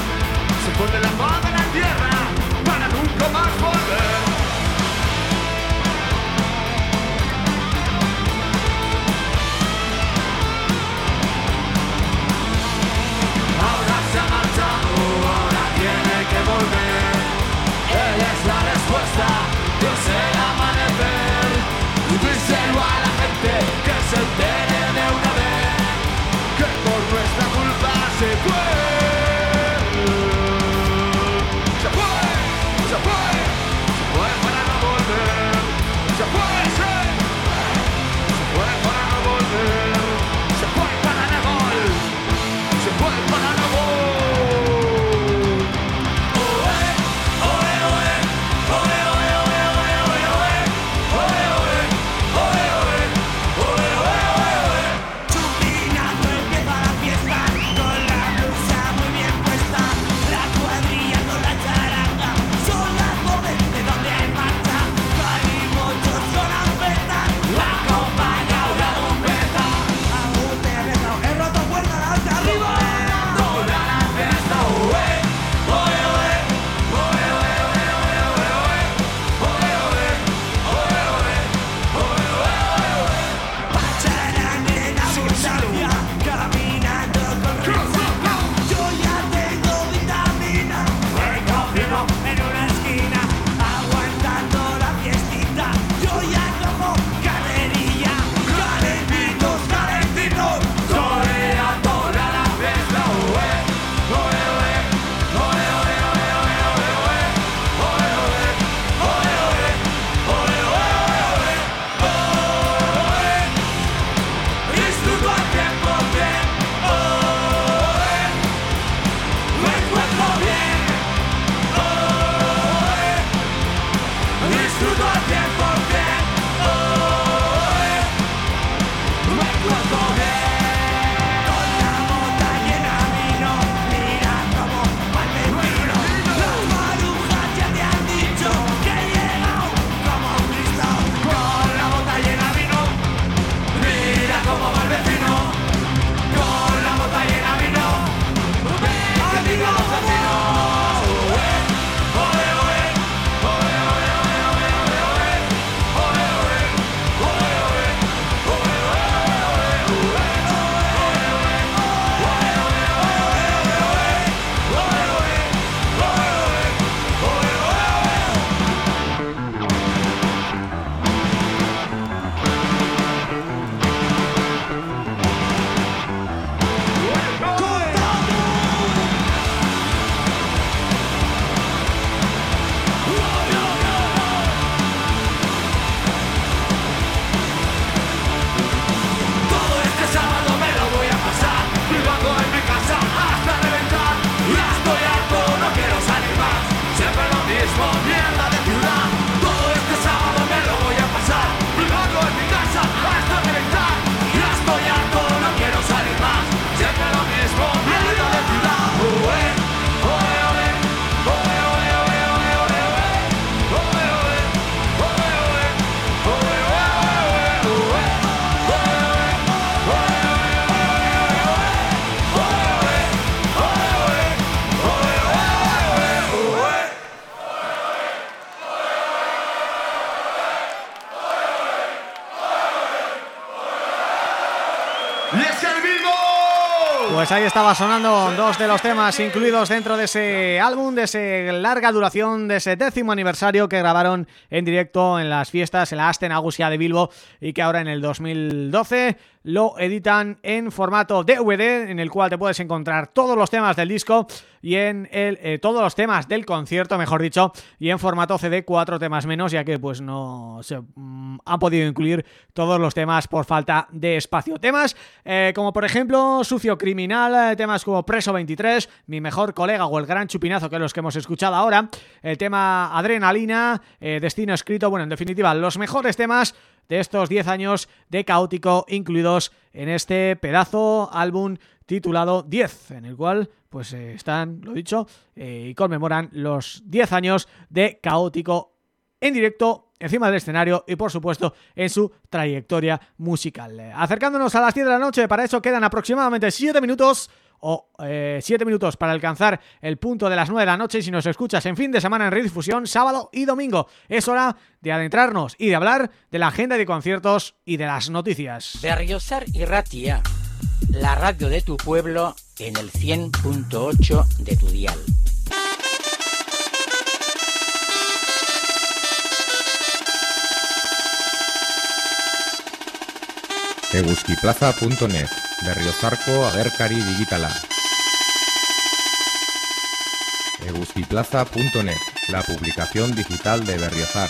Pues ahí estaba sonando dos de los temas incluidos dentro de ese álbum, de ese larga duración, de ese décimo aniversario que grabaron en directo en las fiestas en la Asten Agusia de Bilbo y que ahora en el 2012 lo editan en formato DVD en el cual te puedes encontrar todos los temas del disco y en el eh, todos los temas del concierto, mejor dicho, y en formato CD cuatro temas menos, ya que pues no se mm, han podido incluir todos los temas por falta de espacio. Temas eh, como por ejemplo Sucio Criminal, eh, temas como Preso 23, Mi Mejor Colega o El Gran Chupinazo, que los que hemos escuchado ahora, el tema Adrenalina, Destino Escrito, bueno, en definitiva, los mejores temas de estos 10 años de Caótico incluidos en este pedazo álbum titulado 10, en el cual pues eh, están, lo dicho, eh, y conmemoran los 10 años de Caótico en directo encima del escenario y por supuesto en su trayectoria musical. Acercándonos a las 10 de la noche, para eso quedan aproximadamente 7 minutos o 7 eh, minutos para alcanzar el punto de las 9 de la noche si nos escuchas en fin de semana en redifusión, sábado y domingo. Es hora de adentrarnos y de hablar de la agenda de conciertos y de las noticias. Berriozar y Ratia, la radio de tu pueblo en el 100.8 de tu dial. eguzkiplaza.net Berriozarko agerkari digitala eguzkiplaza.net La publicación digital de Berriozar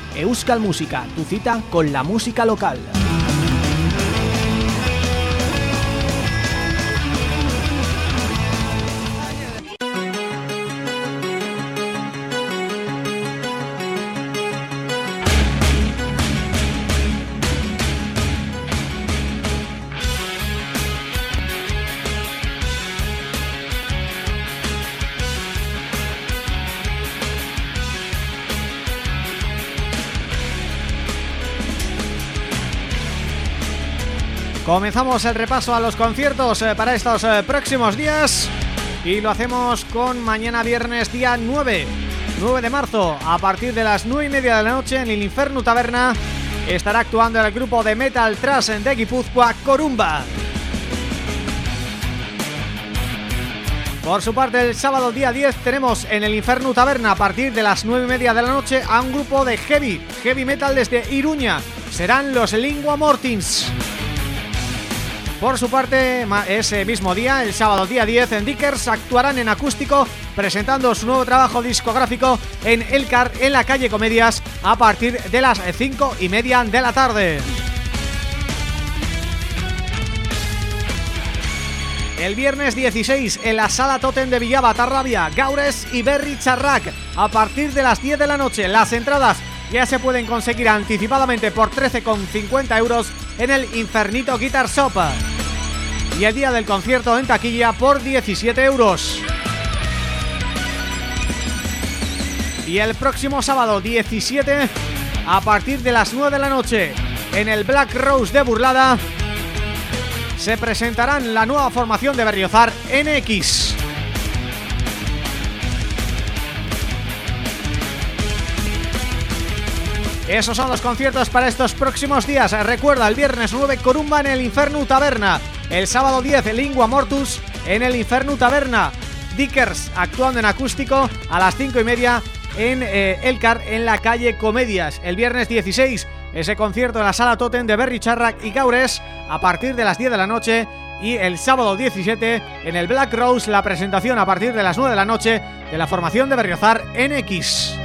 Euskal Música, tu cita con la música local. Comenzamos el repaso a los conciertos eh, para estos eh, próximos días y lo hacemos con mañana viernes día 9, 9 de marzo, a partir de las 9 y media de la noche en el Inferno Taberna estará actuando el grupo de Metal Trash de Guipúzcoa, Corumba. Por su parte, el sábado día 10 tenemos en el Inferno Taberna a partir de las 9 y media de la noche a un grupo de heavy, heavy metal desde Iruña. Serán los Lingua Mortins. Por su parte, ese mismo día, el sábado día 10, en Dickers actuarán en acústico presentando su nuevo trabajo discográfico en El Car, en la calle Comedias, a partir de las 5 y media de la tarde. El viernes 16 en la Sala Totem de Villaba, Tarrabia, Gaures y Berry Charrac a partir de las 10 de la noche. Las entradas ya se pueden conseguir anticipadamente por 13,50 euros en el Infernito Guitar Shop y el día del concierto en taquilla por 17 euros. Y el próximo sábado 17 a partir de las 9 de la noche en el Black Rose de Burlada se presentarán la nueva formación de Berriozar NX. Esos son los conciertos para estos próximos días. Recuerda, el viernes 9 Corumba en el Inferno Taberna. El sábado 10 Lingua Mortus en el Inferno Taberna. Dickers actuando en acústico a las 5 y media en eh, Elcar en la calle Comedias. El viernes 16 ese concierto en la Sala Totem de Berry Charrac y Gaures a partir de las 10 de la noche y el sábado 17 en el Black Rose la presentación a partir de las 9 de la noche de la formación de Berriozar NX.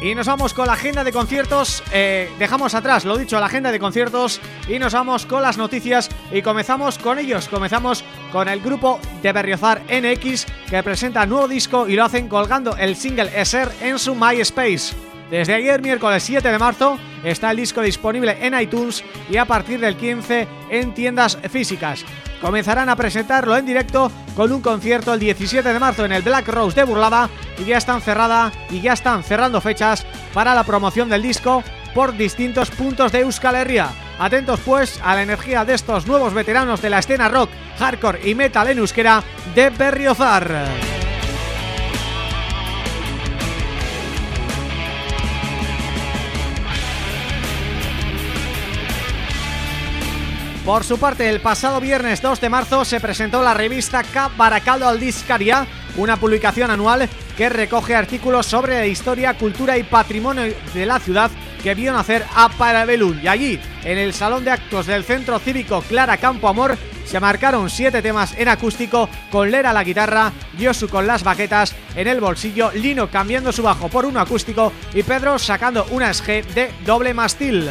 Y nos vamos con la agenda de conciertos, eh, dejamos atrás, lo dicho, la agenda de conciertos y nos vamos con las noticias y comenzamos con ellos, comenzamos con el grupo de Berriozar NX que presenta nuevo disco y lo hacen colgando el single Eser en su MySpace. Desde ayer, miércoles 7 de marzo, está el disco disponible en iTunes y a partir del 15 en tiendas físicas. Comenzarán a presentarlo en directo con un concierto el 17 de marzo en el Black Rose de Burlada y ya están cerrada y ya están cerrando fechas para la promoción del disco por distintos puntos de Euskal Herria. Atentos pues a la energía de estos nuevos veteranos de la escena rock, hardcore y metal en euskera de Berriozar. Por su parte, el pasado viernes 2 de marzo se presentó la revista K Baracaldo Aldizkaria, una publicación anual que recoge artículos sobre la historia, cultura y patrimonio de la ciudad que vio nacer a Parabelún. Y allí, en el Salón de Actos del Centro Cívico Clara Campo Amor, se marcaron siete temas en acústico con Lera la guitarra, Yosu con las baquetas, en el bolsillo, Lino cambiando su bajo por uno acústico y Pedro sacando una SG de doble mastil.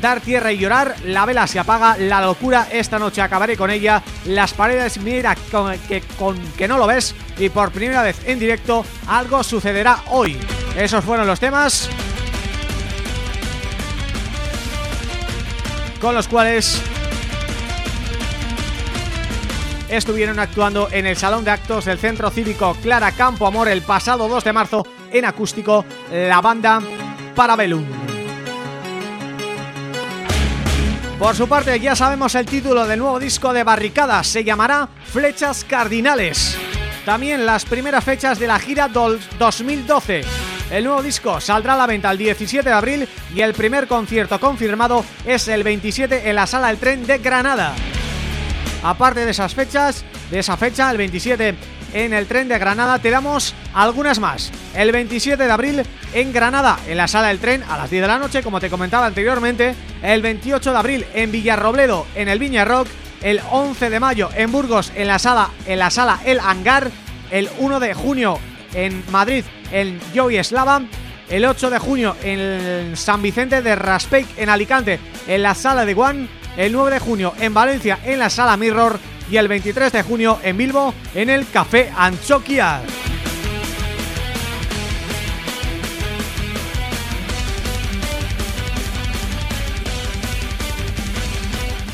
Dar tierra y llorar, la vela se apaga, la locura, esta noche acabaré con ella, las paredes mira con que, que no lo ves y por primera vez en directo algo sucederá hoy. Esos fueron los temas con los cuales estuvieron actuando en el Salón de Actos del Centro Cívico Clara Campo Amor el pasado 2 de marzo en acústico la banda Parabellum. Por su parte ya sabemos el título del nuevo disco de Barricada, se llamará Flechas Cardinales. También las primeras fechas de la gira 2012. El nuevo disco saldrá a la venta el 17 de abril y el primer concierto confirmado es el 27 en la Sala del Tren de Granada. Aparte de esas fechas, de esa fecha, el 27 en el tren de Granada, te damos algunas más. El 27 de abril en Granada, en la sala del tren, a las 10 de la noche, como te comentaba anteriormente. El 28 de abril en Villarrobledo, en el Viña Rock. El 11 de mayo en Burgos, en la sala, en la sala El Hangar. El 1 de junio en Madrid, en Joey Slava. El 8 de junio en San Vicente de Raspeig, en Alicante, en la sala de Guan. El 9 de junio en Valencia, en la sala Mirror y el 23 de junio en Bilbo en el Café Anchoquia.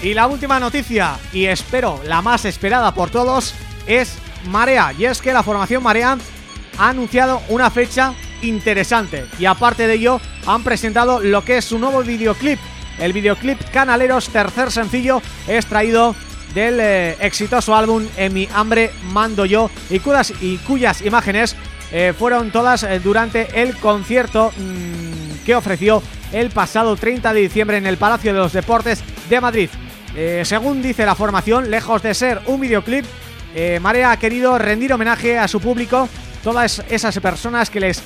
Y la última noticia, y espero la más esperada por todos, es Marea. Y es que la formación Marea ha anunciado una fecha interesante. Y aparte de ello, han presentado lo que es su nuevo videoclip. El videoclip Canaleros, tercer sencillo, extraído del eh, exitoso álbum En mi hambre mando yo y cuyas, imágenes eh, fueron todas eh, durante el concierto mmm, que ofreció el pasado 30 de diciembre en el Palacio de los Deportes de Madrid. Según dice la formación, lejos de ser un videoclip, Marea ha querido rendir homenaje a su público, todas esas personas que les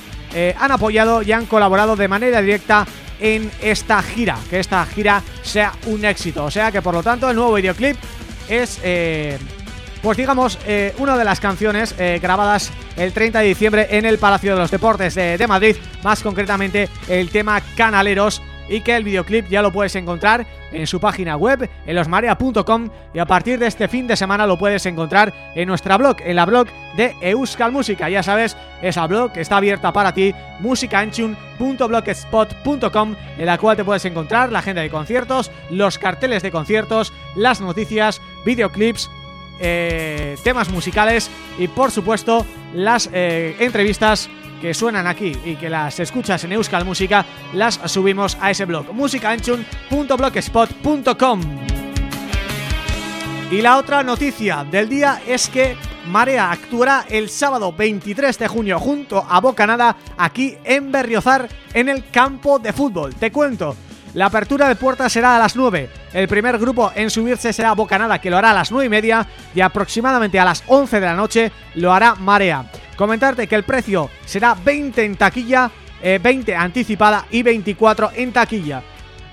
han apoyado y han colaborado de manera directa en esta gira, que esta gira sea un éxito, o sea que por lo tanto el nuevo videoclip es, eh, pues digamos, eh, una de las canciones eh, grabadas el 30 de diciembre en el Palacio de los Deportes de, Madrid, más concretamente el tema Canaleros, y que el videoclip ya lo puedes encontrar en su página web, en losmarea.com y a partir de este fin de semana lo puedes encontrar en nuestra blog, en la blog de Euskal Música. Ya sabes, esa blog que está abierta para ti, musicaenchun.blogspot.com en la cual te puedes encontrar la agenda de conciertos, los carteles de conciertos, las noticias, videoclips, eh, temas musicales y por supuesto las eh, entrevistas que suenan aquí y que las escuchas en Euskal Música las subimos a ese blog musicaenchun.blogspot.com Y la otra noticia del día es que Marea actuará el sábado 23 de junio junto a Bocanada aquí en Berriozar en el campo de fútbol. Te cuento, la apertura de puertas será a las 9. El primer grupo en subirse será Bocanada, que lo hará a las 9 y media. Y aproximadamente a las 11 de la noche lo hará Marea. Comentarte que el precio será 20 en taquilla, eh, 20 anticipada y 24 en taquilla.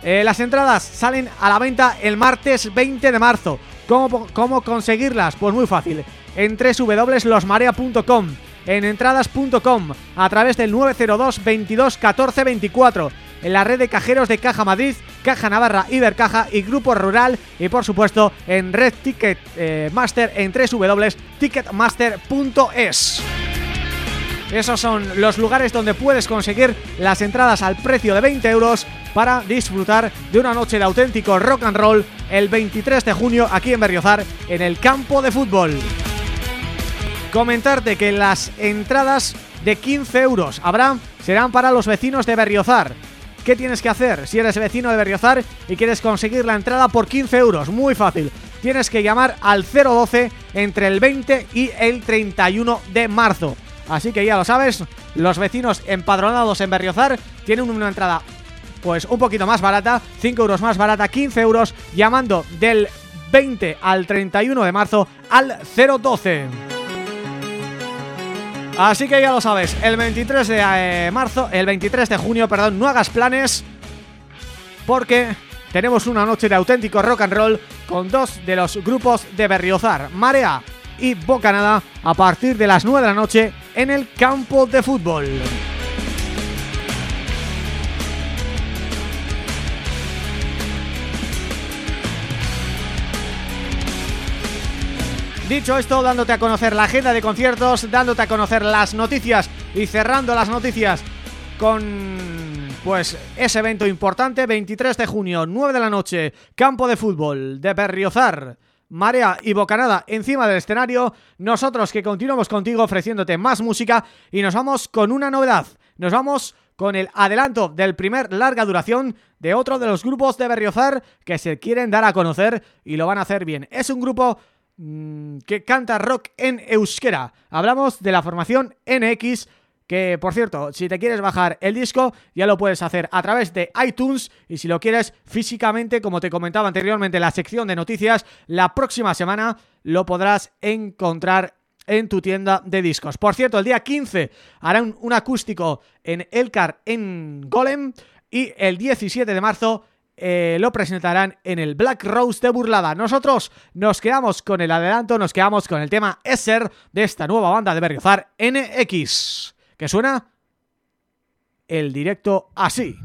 Eh, las entradas salen a la venta el martes 20 de marzo. ¿Cómo, ¿Cómo conseguirlas? Pues muy fácil. En www.losmarea.com en entradas.com a través del 902 22 14 24 en la red de cajeros de Caja Madrid, Caja Navarra, Ibercaja y Grupo Rural y por supuesto en Red Ticket eh, Master en www.ticketmaster.es. Esos son los lugares donde puedes conseguir las entradas al precio de 20 euros para disfrutar de una noche de auténtico rock and roll el 23 de junio aquí en Berriozar en el campo de fútbol. Comentarte que las entradas de 15 euros habrá serán para los vecinos de Berriozar. ¿Qué tienes que hacer si eres vecino de Berriozar y quieres conseguir la entrada por 15 euros? Muy fácil. Tienes que llamar al 012 entre el 20 y el 31 de marzo. Así que ya lo sabes, los vecinos empadronados en Berriozar tienen una entrada pues un poquito más barata, 5 euros más barata, 15 euros, llamando del 20 al 31 de marzo al 012. Así que ya lo sabes, el 23 de eh, marzo, el 23 de junio, perdón, no hagas planes porque tenemos una noche de auténtico rock and roll con dos de los grupos de Berriozar, Marea y Bocanada a partir de las 9 de la noche en el campo de fútbol. Dicho esto, dándote a conocer la agenda de conciertos, dándote a conocer las noticias y cerrando las noticias con pues ese evento importante, 23 de junio, 9 de la noche, campo de fútbol de Berriozar, Marea y Bocanada encima del escenario, nosotros que continuamos contigo ofreciéndote más música y nos vamos con una novedad, nos vamos con el adelanto del primer larga duración de otro de los grupos de Berriozar que se quieren dar a conocer y lo van a hacer bien. Es un grupo que canta rock en euskera. Hablamos de la formación NX que por cierto, si te quieres bajar el disco ya lo puedes hacer a través de iTunes y si lo quieres físicamente, como te comentaba anteriormente en la sección de noticias, la próxima semana lo podrás encontrar en tu tienda de discos. Por cierto, el día 15 harán un acústico en Elcar en Golem y el 17 de marzo eh, lo presentarán en el Black Rose de Burlada. Nosotros nos quedamos con el adelanto, nos quedamos con el tema Esser de esta nueva banda de Berriozar, NX que suena el directo así.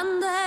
안 돼.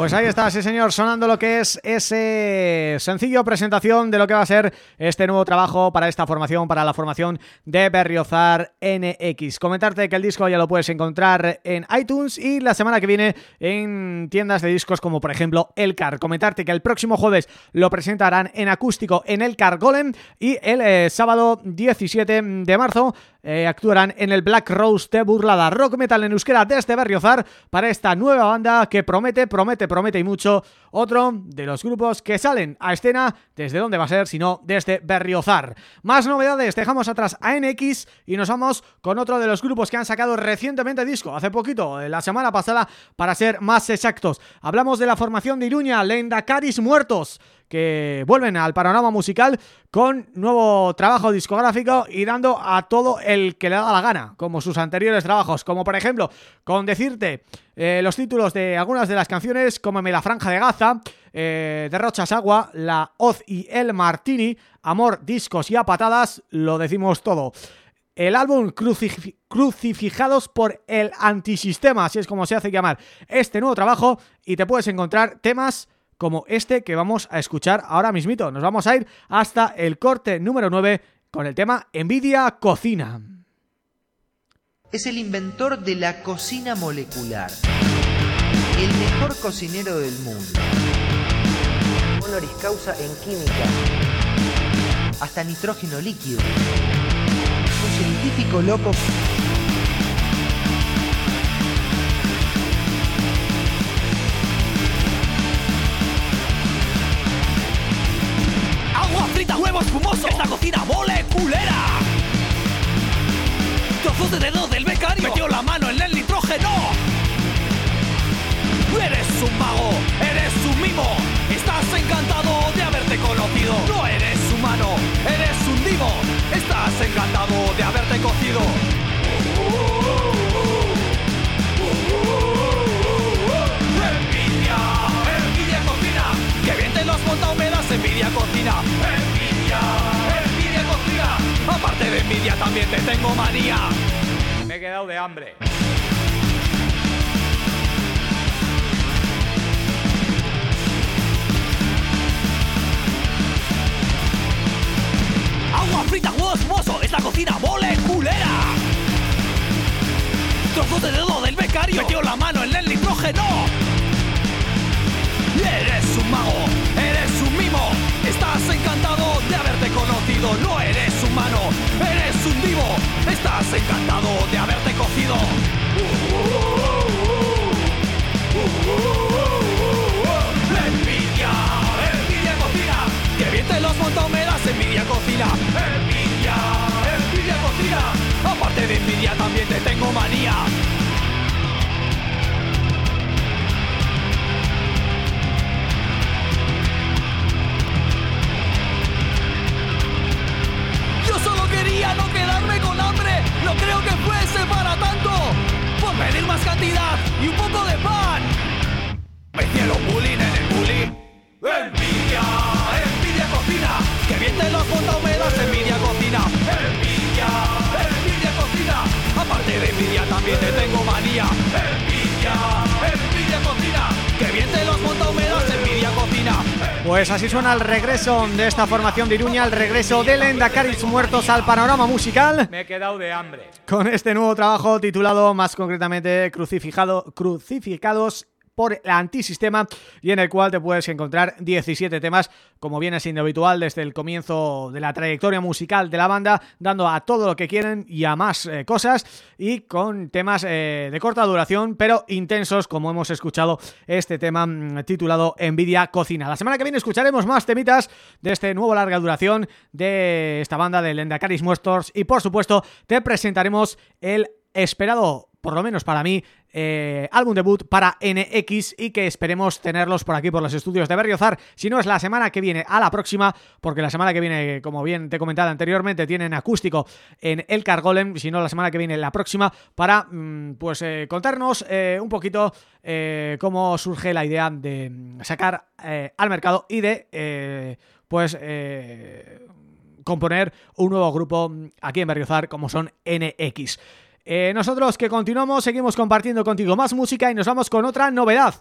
Pues ahí está, sí señor, sonando lo que es ese sencillo presentación de lo que va a ser este nuevo trabajo para esta formación, para la formación de Berriozar NX. Comentarte que el disco ya lo puedes encontrar en iTunes y la semana que viene en tiendas de discos como por ejemplo Elcar. Comentarte que el próximo jueves lo presentarán en acústico en Elcar Golem y el eh, sábado 17 de marzo eh, actuarán en el Black Rose de Burlada Rock Metal en euskera desde Berriozar para esta nueva banda que promete, promete, promete y mucho otro de los grupos que salen a escena desde dónde va a ser, sino desde Berriozar. Más novedades, dejamos atrás a NX y nos vamos con otro de los grupos que han sacado recientemente disco, hace poquito, la semana pasada, para ser más exactos. Hablamos de la formación de Iruña, Lenda Caris Muertos, que vuelven al panorama musical con nuevo trabajo discográfico y dando a todo el que le da la gana, como sus anteriores trabajos, como por ejemplo, con decirte eh, los títulos de algunas de las canciones, como Me la franja de Gaza, eh, Derrochas agua, La Hoz y El Martini, Amor, discos y a patadas, lo decimos todo. El álbum Crucif Crucifijados por el Antisistema, así es como se hace llamar este nuevo trabajo, y te puedes encontrar temas como este que vamos a escuchar ahora mismito. Nos vamos a ir hasta el corte número 9 con el tema Envidia Cocina. Es el inventor de la cocina molecular. El mejor cocinero del mundo. Honoris causa en química. Hasta nitrógeno líquido. Un científico loco. Esta cocina moleculera. Trozos de dedo del becario, metió la mano en el nitrógeno. Eres un mago, eres un mimo, estás encantado de haberte conocido. No eres humano, eres un divo, estás encantado de haberte cocido. Envidia, envidia cocina, que bien te los monta húmedas, envidia cocina. Aparte de envidia también te tengo manía. Me he quedado de hambre. Agua frita, huevo espumoso, esta cocina moleculera. Trozos de dedo del becario, metió la mano en el nitrógeno. Eres un mago, eres un mimo, estás encantado de haberte conocido. No eres humano, eres un divo, estás encantado de haberte cocido. Envidia, envidia cocina, que bien te los monta me das envidia cocina. Envidia, envidia cocina, aparte de envidia también te tengo manía. Quería no quedarme con hambre, no creo que fuese para tanto. Por pedir más cantidad y un poco de pan. Me hicieron bullying en el bully. Envidia, envidia cocina. Que bien te los monta húmedas, envidia cocina. Envidia, envidia cocina. Aparte de envidia también te tengo manía. Envidia Pues así suena el regreso de esta formación de Iruña, el regreso de Lendacaris Muertos al panorama musical Me he quedado de hambre. con este nuevo trabajo titulado más concretamente Crucificado, Crucificados por el antisistema y en el cual te puedes encontrar 17 temas como viene siendo habitual desde el comienzo de la trayectoria musical de la banda dando a todo lo que quieren y a más eh, cosas y con temas eh, de corta duración pero intensos como hemos escuchado este tema mm, titulado Envidia Cocina. La semana que viene escucharemos más temitas de este nuevo larga duración de esta banda de Lendacaris Muertos y por supuesto te presentaremos el esperado por lo menos para mí, eh, álbum debut para NX y que esperemos tenerlos por aquí por los estudios de Berriozar, si no es la semana que viene, a la próxima, porque la semana que viene, como bien te he comentado anteriormente, tienen acústico en El Cargolem, si no la semana que viene, la próxima, para mm, pues eh, contarnos eh, un poquito cómo surge la idea de mm, sacar al mercado y de pues componer un nuevo grupo mm, aquí en Berriozar como son NX. Eh, nosotros que continuamos, seguimos compartiendo contigo más música y nos vamos con otra novedad.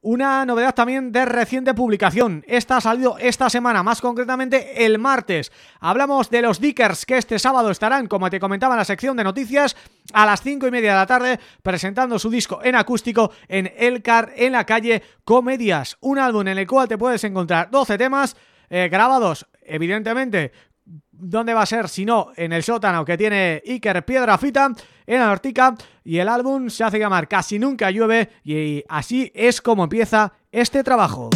una novedad también de reciente publicación. Esta ha salido esta semana, más concretamente el martes. Hablamos de los Dickers que este sábado estarán, como te comentaba en la sección de noticias, a las cinco y media de la tarde presentando su disco en acústico en El Car en la calle Comedias. Un álbum en el cual te puedes encontrar 12 temas eh, grabados, evidentemente, ¿Dónde va a ser si no en el sótano que tiene Iker Piedrafita en Antarctica y el álbum se hace llamar Casi Nunca Llueve y así es como empieza este trabajo.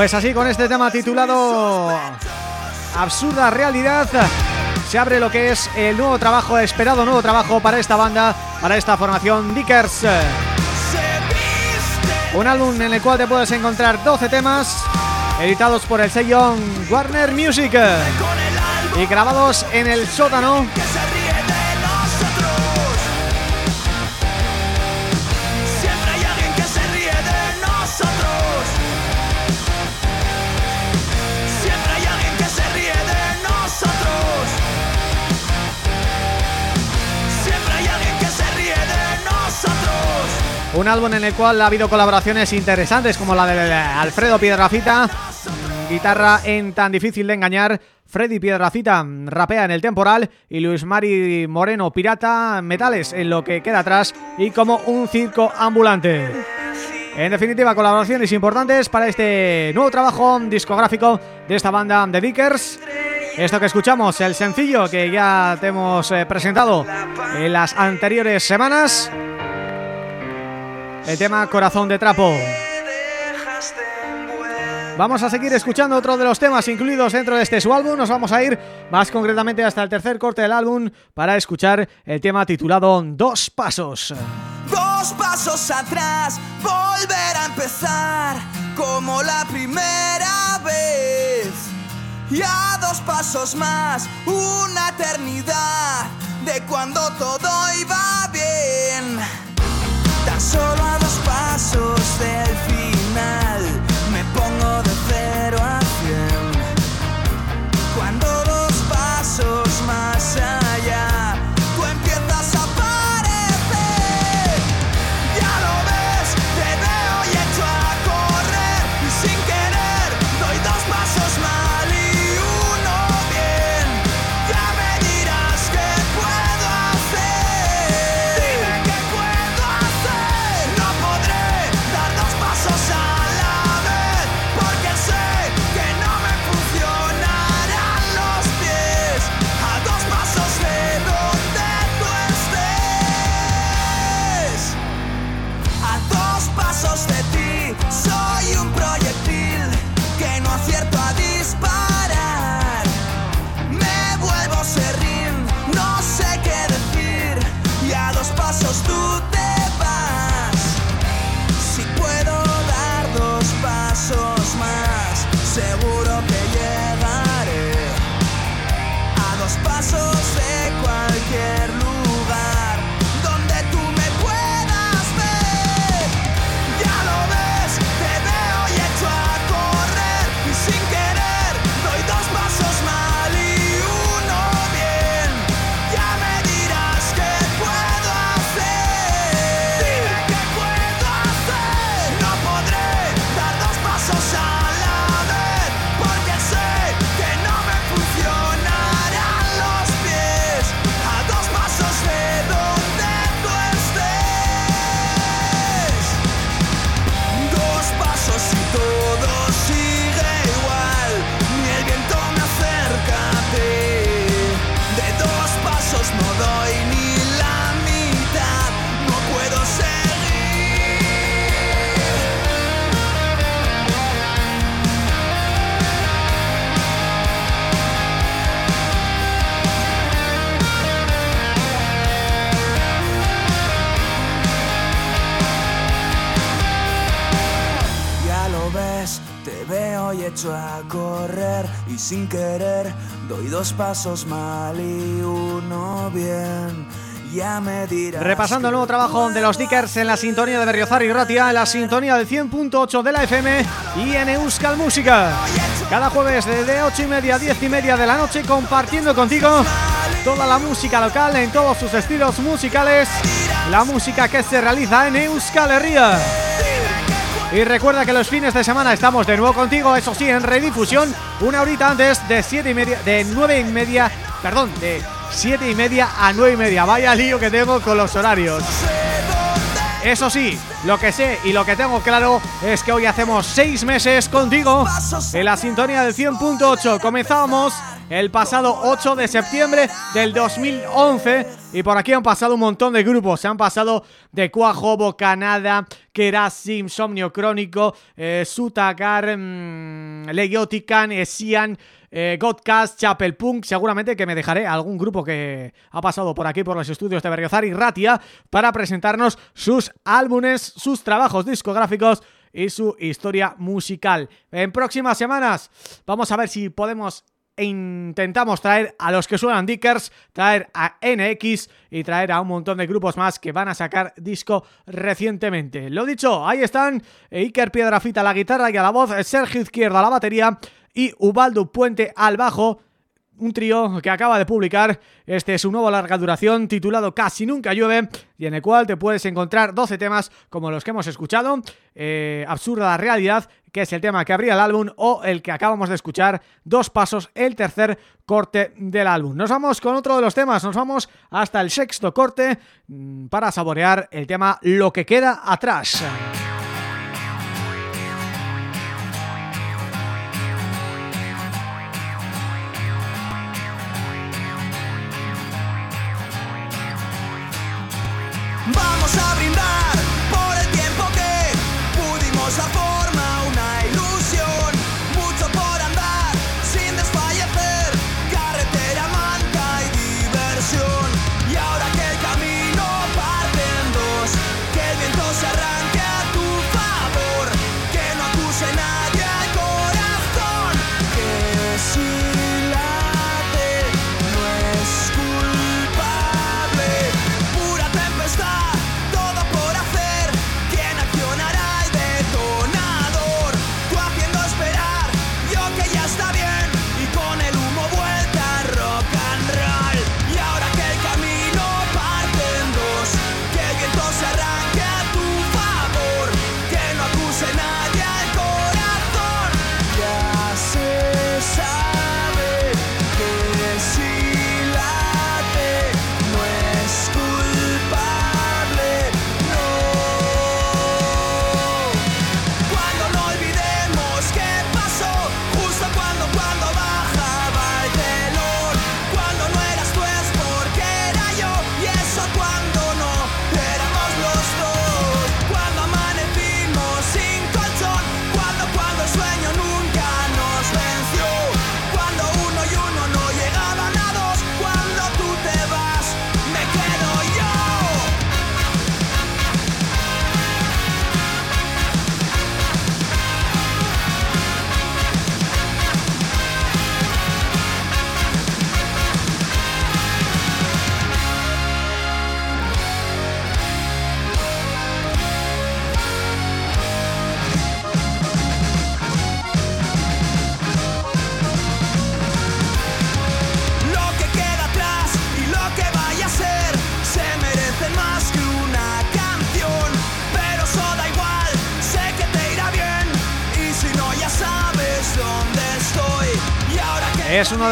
Pues así con este tema titulado Absurda Realidad se abre lo que es el nuevo trabajo, esperado nuevo trabajo para esta banda, para esta formación Dickers. Un álbum en el cual te puedes encontrar 12 temas editados por el sello Warner Music y grabados en el sótano Un álbum en el cual ha habido colaboraciones interesantes como la de Alfredo Piedrafita, guitarra en Tan Difícil de Engañar, Freddy Piedrafita rapea en El Temporal y Luis Mari Moreno Pirata metales en lo que queda atrás y como un circo ambulante. En definitiva, colaboraciones importantes para este nuevo trabajo discográfico de esta banda de Dickers. Esto que escuchamos, el sencillo que ya te hemos eh, presentado en las anteriores semanas, el tema Corazón de Trapo. Vamos a seguir escuchando otro de los temas incluidos dentro de este su álbum. Nos vamos a ir más concretamente hasta el tercer corte del álbum para escuchar el tema titulado Dos Pasos. Dos pasos atrás, volver a empezar como la primera vez. Y a dos pasos más, una eternidad de cuando todo iba solo a dos pasos del final, me pongo de cero a quiero. Sin querer doy dos pasos mal y uno bien. Ya me dirás Repasando el nuevo trabajo de los Dickers en la sintonía de Berriozar y Ratia, en la sintonía del 100.8 de la FM y en Euskal Música. Cada jueves desde 8 y media a 10 y media de la noche compartiendo contigo toda la música local en todos sus estilos musicales, la música que se realiza en Euskal Herria. Y recuerda que los fines de semana estamos de nuevo contigo, eso sí, en redifusión, una horita antes de siete y media, de nueve y media, perdón, de siete y media a nueve y media. Vaya lío que tengo con los horarios. Eso sí, lo que sé y lo que tengo claro es que hoy hacemos seis meses contigo en la sintonía del 100.8. Comenzamos el pasado 8 de septiembre del 2011 y por aquí han pasado un montón de grupos. Se han pasado de Cuajo, Bocanada, Kerasi, Insomnio Crónico, eh, Sutagar, mmm, Legiotican, Esian eh, Godcast, Chapel Punk, seguramente que me dejaré algún grupo que ha pasado por aquí por los estudios de Berriozar y Ratia para presentarnos sus álbumes, sus trabajos discográficos y su historia musical. En próximas semanas vamos a ver si podemos e intentamos traer a los que suenan Dickers, traer a NX y traer a un montón de grupos más que van a sacar disco recientemente. Lo dicho, ahí están Iker Piedrafita a la guitarra y a la voz, Sergio Izquierda a la batería y Ubaldo Puente al bajo, un trío que acaba de publicar este es su nuevo larga duración titulado Casi Nunca Llueve y en el cual te puedes encontrar 12 temas como los que hemos escuchado, eh, Absurda Realidad, que es el tema que abría el álbum, o el que acabamos de escuchar, Dos Pasos, el tercer corte del álbum. Nos vamos con otro de los temas, nos vamos hasta el sexto corte mm, para saborear el tema Lo que queda atrás. Vamos a brindar por el tiempo que pudimos dar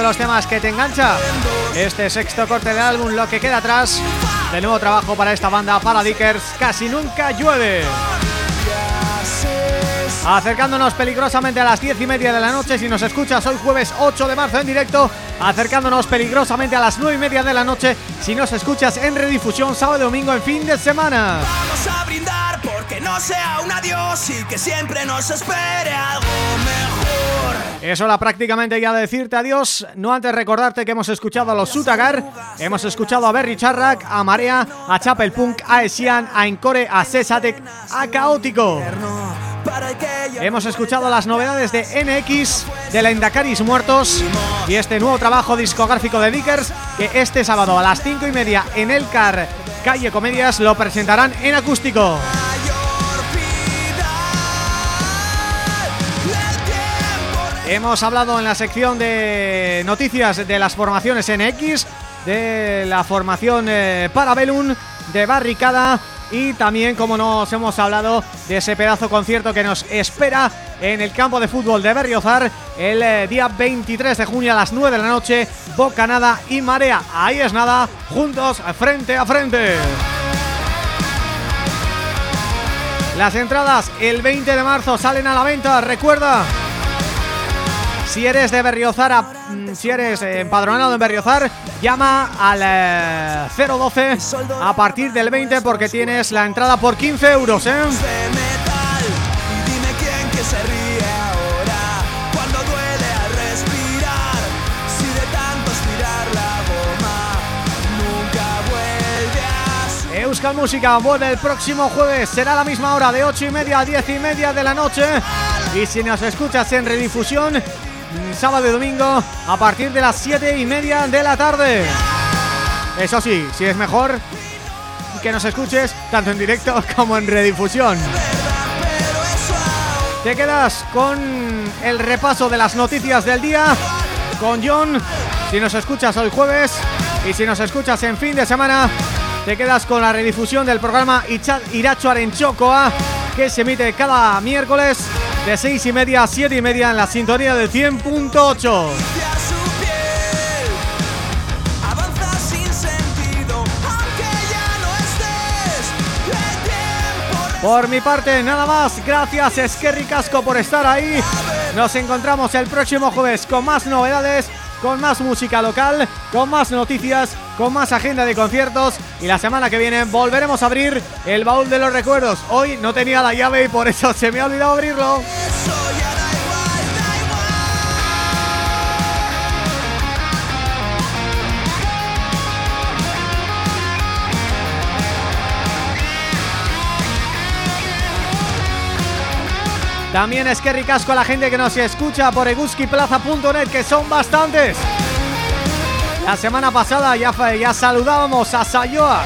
los temas que te engancha Este sexto corte del álbum Lo que queda atrás De nuevo trabajo para esta banda Para Dickers Casi nunca llueve. Acercándonos peligrosamente a las diez y media de la noche Si nos escuchas hoy jueves 8 de marzo en directo Acercándonos peligrosamente a las nueve y media de la noche Si nos escuchas en redifusión Sábado y domingo en fin de semana Vamos a brindar porque no sea un adiós y que siempre nos espere algo. Es hora prácticamente ya de decirte adiós No antes recordarte que hemos escuchado a los Sutagar Hemos escuchado a Berry Charrak, a Marea, a Chapel Punk, a Esian, a Encore, a Sesatek, a Caótico Hemos escuchado las novedades de NX, de la Indakaris Muertos y este nuevo trabajo discográfico de Dickers que este sábado a las 5 y media en el CAR Calle Comedias lo presentarán en acústico. Hemos hablado en la sección de noticias de las formaciones NX, de la formación eh, Parabellum, de Barricada y también, como nos hemos hablado, de ese pedazo concierto que nos espera en el campo de fútbol de Berriozar el eh, día 23 de junio a las 9 de la noche, Bocanada y Marea. Ahí es nada, juntos, frente a frente. Las entradas el 20 de marzo salen a la venta, recuerda si eres de Berriozar, mm, si eres eh, empadronado en Berriozar, llama al eh, 012 a partir del 20 porque tienes la entrada por 15 euros, ¿eh? Euskal Música vuelve el próximo jueves, será la misma hora, de 8 y media a 10 y media de la noche. Y si nos escuchas en redifusión, sábado y domingo, a partir de las 7 y media de la tarde. Eso sí, si es mejor que nos escuches tanto en directo como en redifusión. Te quedas con el repaso de las noticias del día con John, si nos escuchas hoy jueves y si nos escuchas en fin de semana, te quedas con la redifusión del programa Iracho Arenchocoa que se emite cada miércoles de 6 y media a 7 y media en la sintonía del 100.8. hacia su piel. Avanza sin sentido, aunque ya no estés. El tiempo Por mi parte, nada más. Gracias, Esquerri Casco, por estar ahí. Nos encontramos el próximo jueves con más novedades, con más música local, con más noticias, con más agenda de conciertos. Y la semana que viene volveremos a abrir el baúl de los recuerdos. Hoy no tenía la llave y por eso se me ha olvidado abrirlo. También Esquerri Casco a la gente que nos escucha por eguskiplaza.net, que son bastantes. La semana pasada ya, ya saludábamos a Sayoa,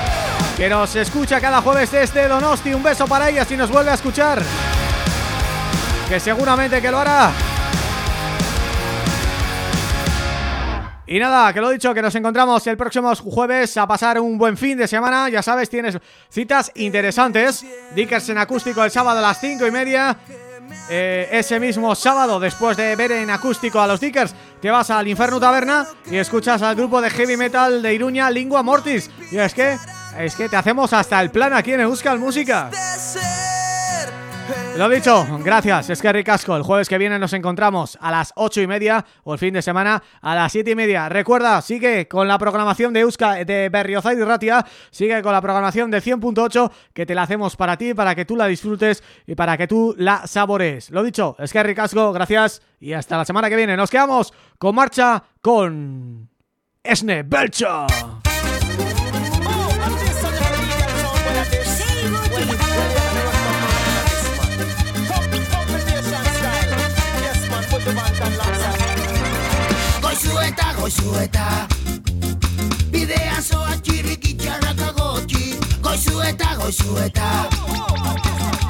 que nos escucha cada jueves desde Donosti. Un beso para ella si nos vuelve a escuchar. Que seguramente que lo hará. Y nada, que lo dicho, que nos encontramos el próximo jueves a pasar un buen fin de semana. Ya sabes, tienes citas interesantes. Dickers en acústico el sábado a las 5 y media. Eh, ese mismo sábado, después de ver en acústico a los Dickers, te vas al Inferno Taberna y escuchas al grupo de heavy metal de Iruña, Lingua Mortis. Y es que, es que te hacemos hasta el plan aquí en Euskal Música. Lo dicho, gracias, es que Ricasco. El jueves que viene nos encontramos a las 8 y media o el fin de semana a las 7 y media. Recuerda, sigue con la programación de Euska de Berriozar y Ratia, sigue con la programación de 100.8 que te la hacemos para ti, para que tú la disfrutes y para que tú la sabores. Lo dicho, es que Ricasco, gracias y hasta la semana que viene. Nos quedamos con marcha con Esne Belcha. Goizueta, goizueta Bidean zoa txirrik itxarrak agotxi Goizueta, goizueta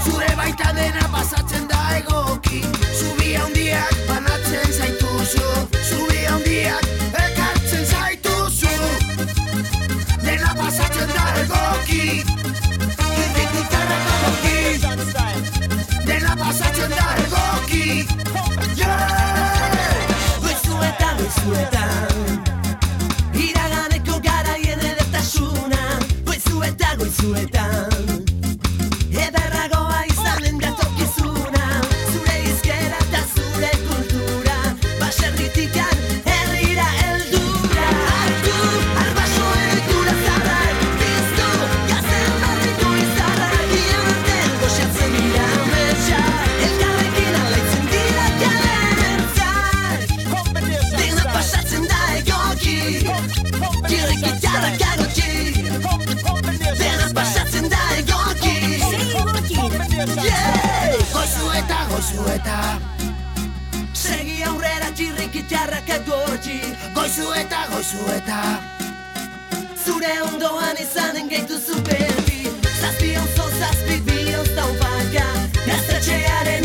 Zure baita dena pasatzen da egoki. Zubi handiak banatzen zaituzu Zubi handiak ekartzen zaituzu. Dena pasatzen da egoki. Txirrik itxarrak agotxi Dena pasatzen da egoki. Yeah! goizuetan Iraganeko garaien edertasuna Goizu eta goizuetan duzu eta Segi aurrera txirriki txarrak edu hortzi Goizu eta goizu eta Zure ondoan izanen gaitu zu berri Zazpi hau zo, zazpi bi hau zau Gaztetxearen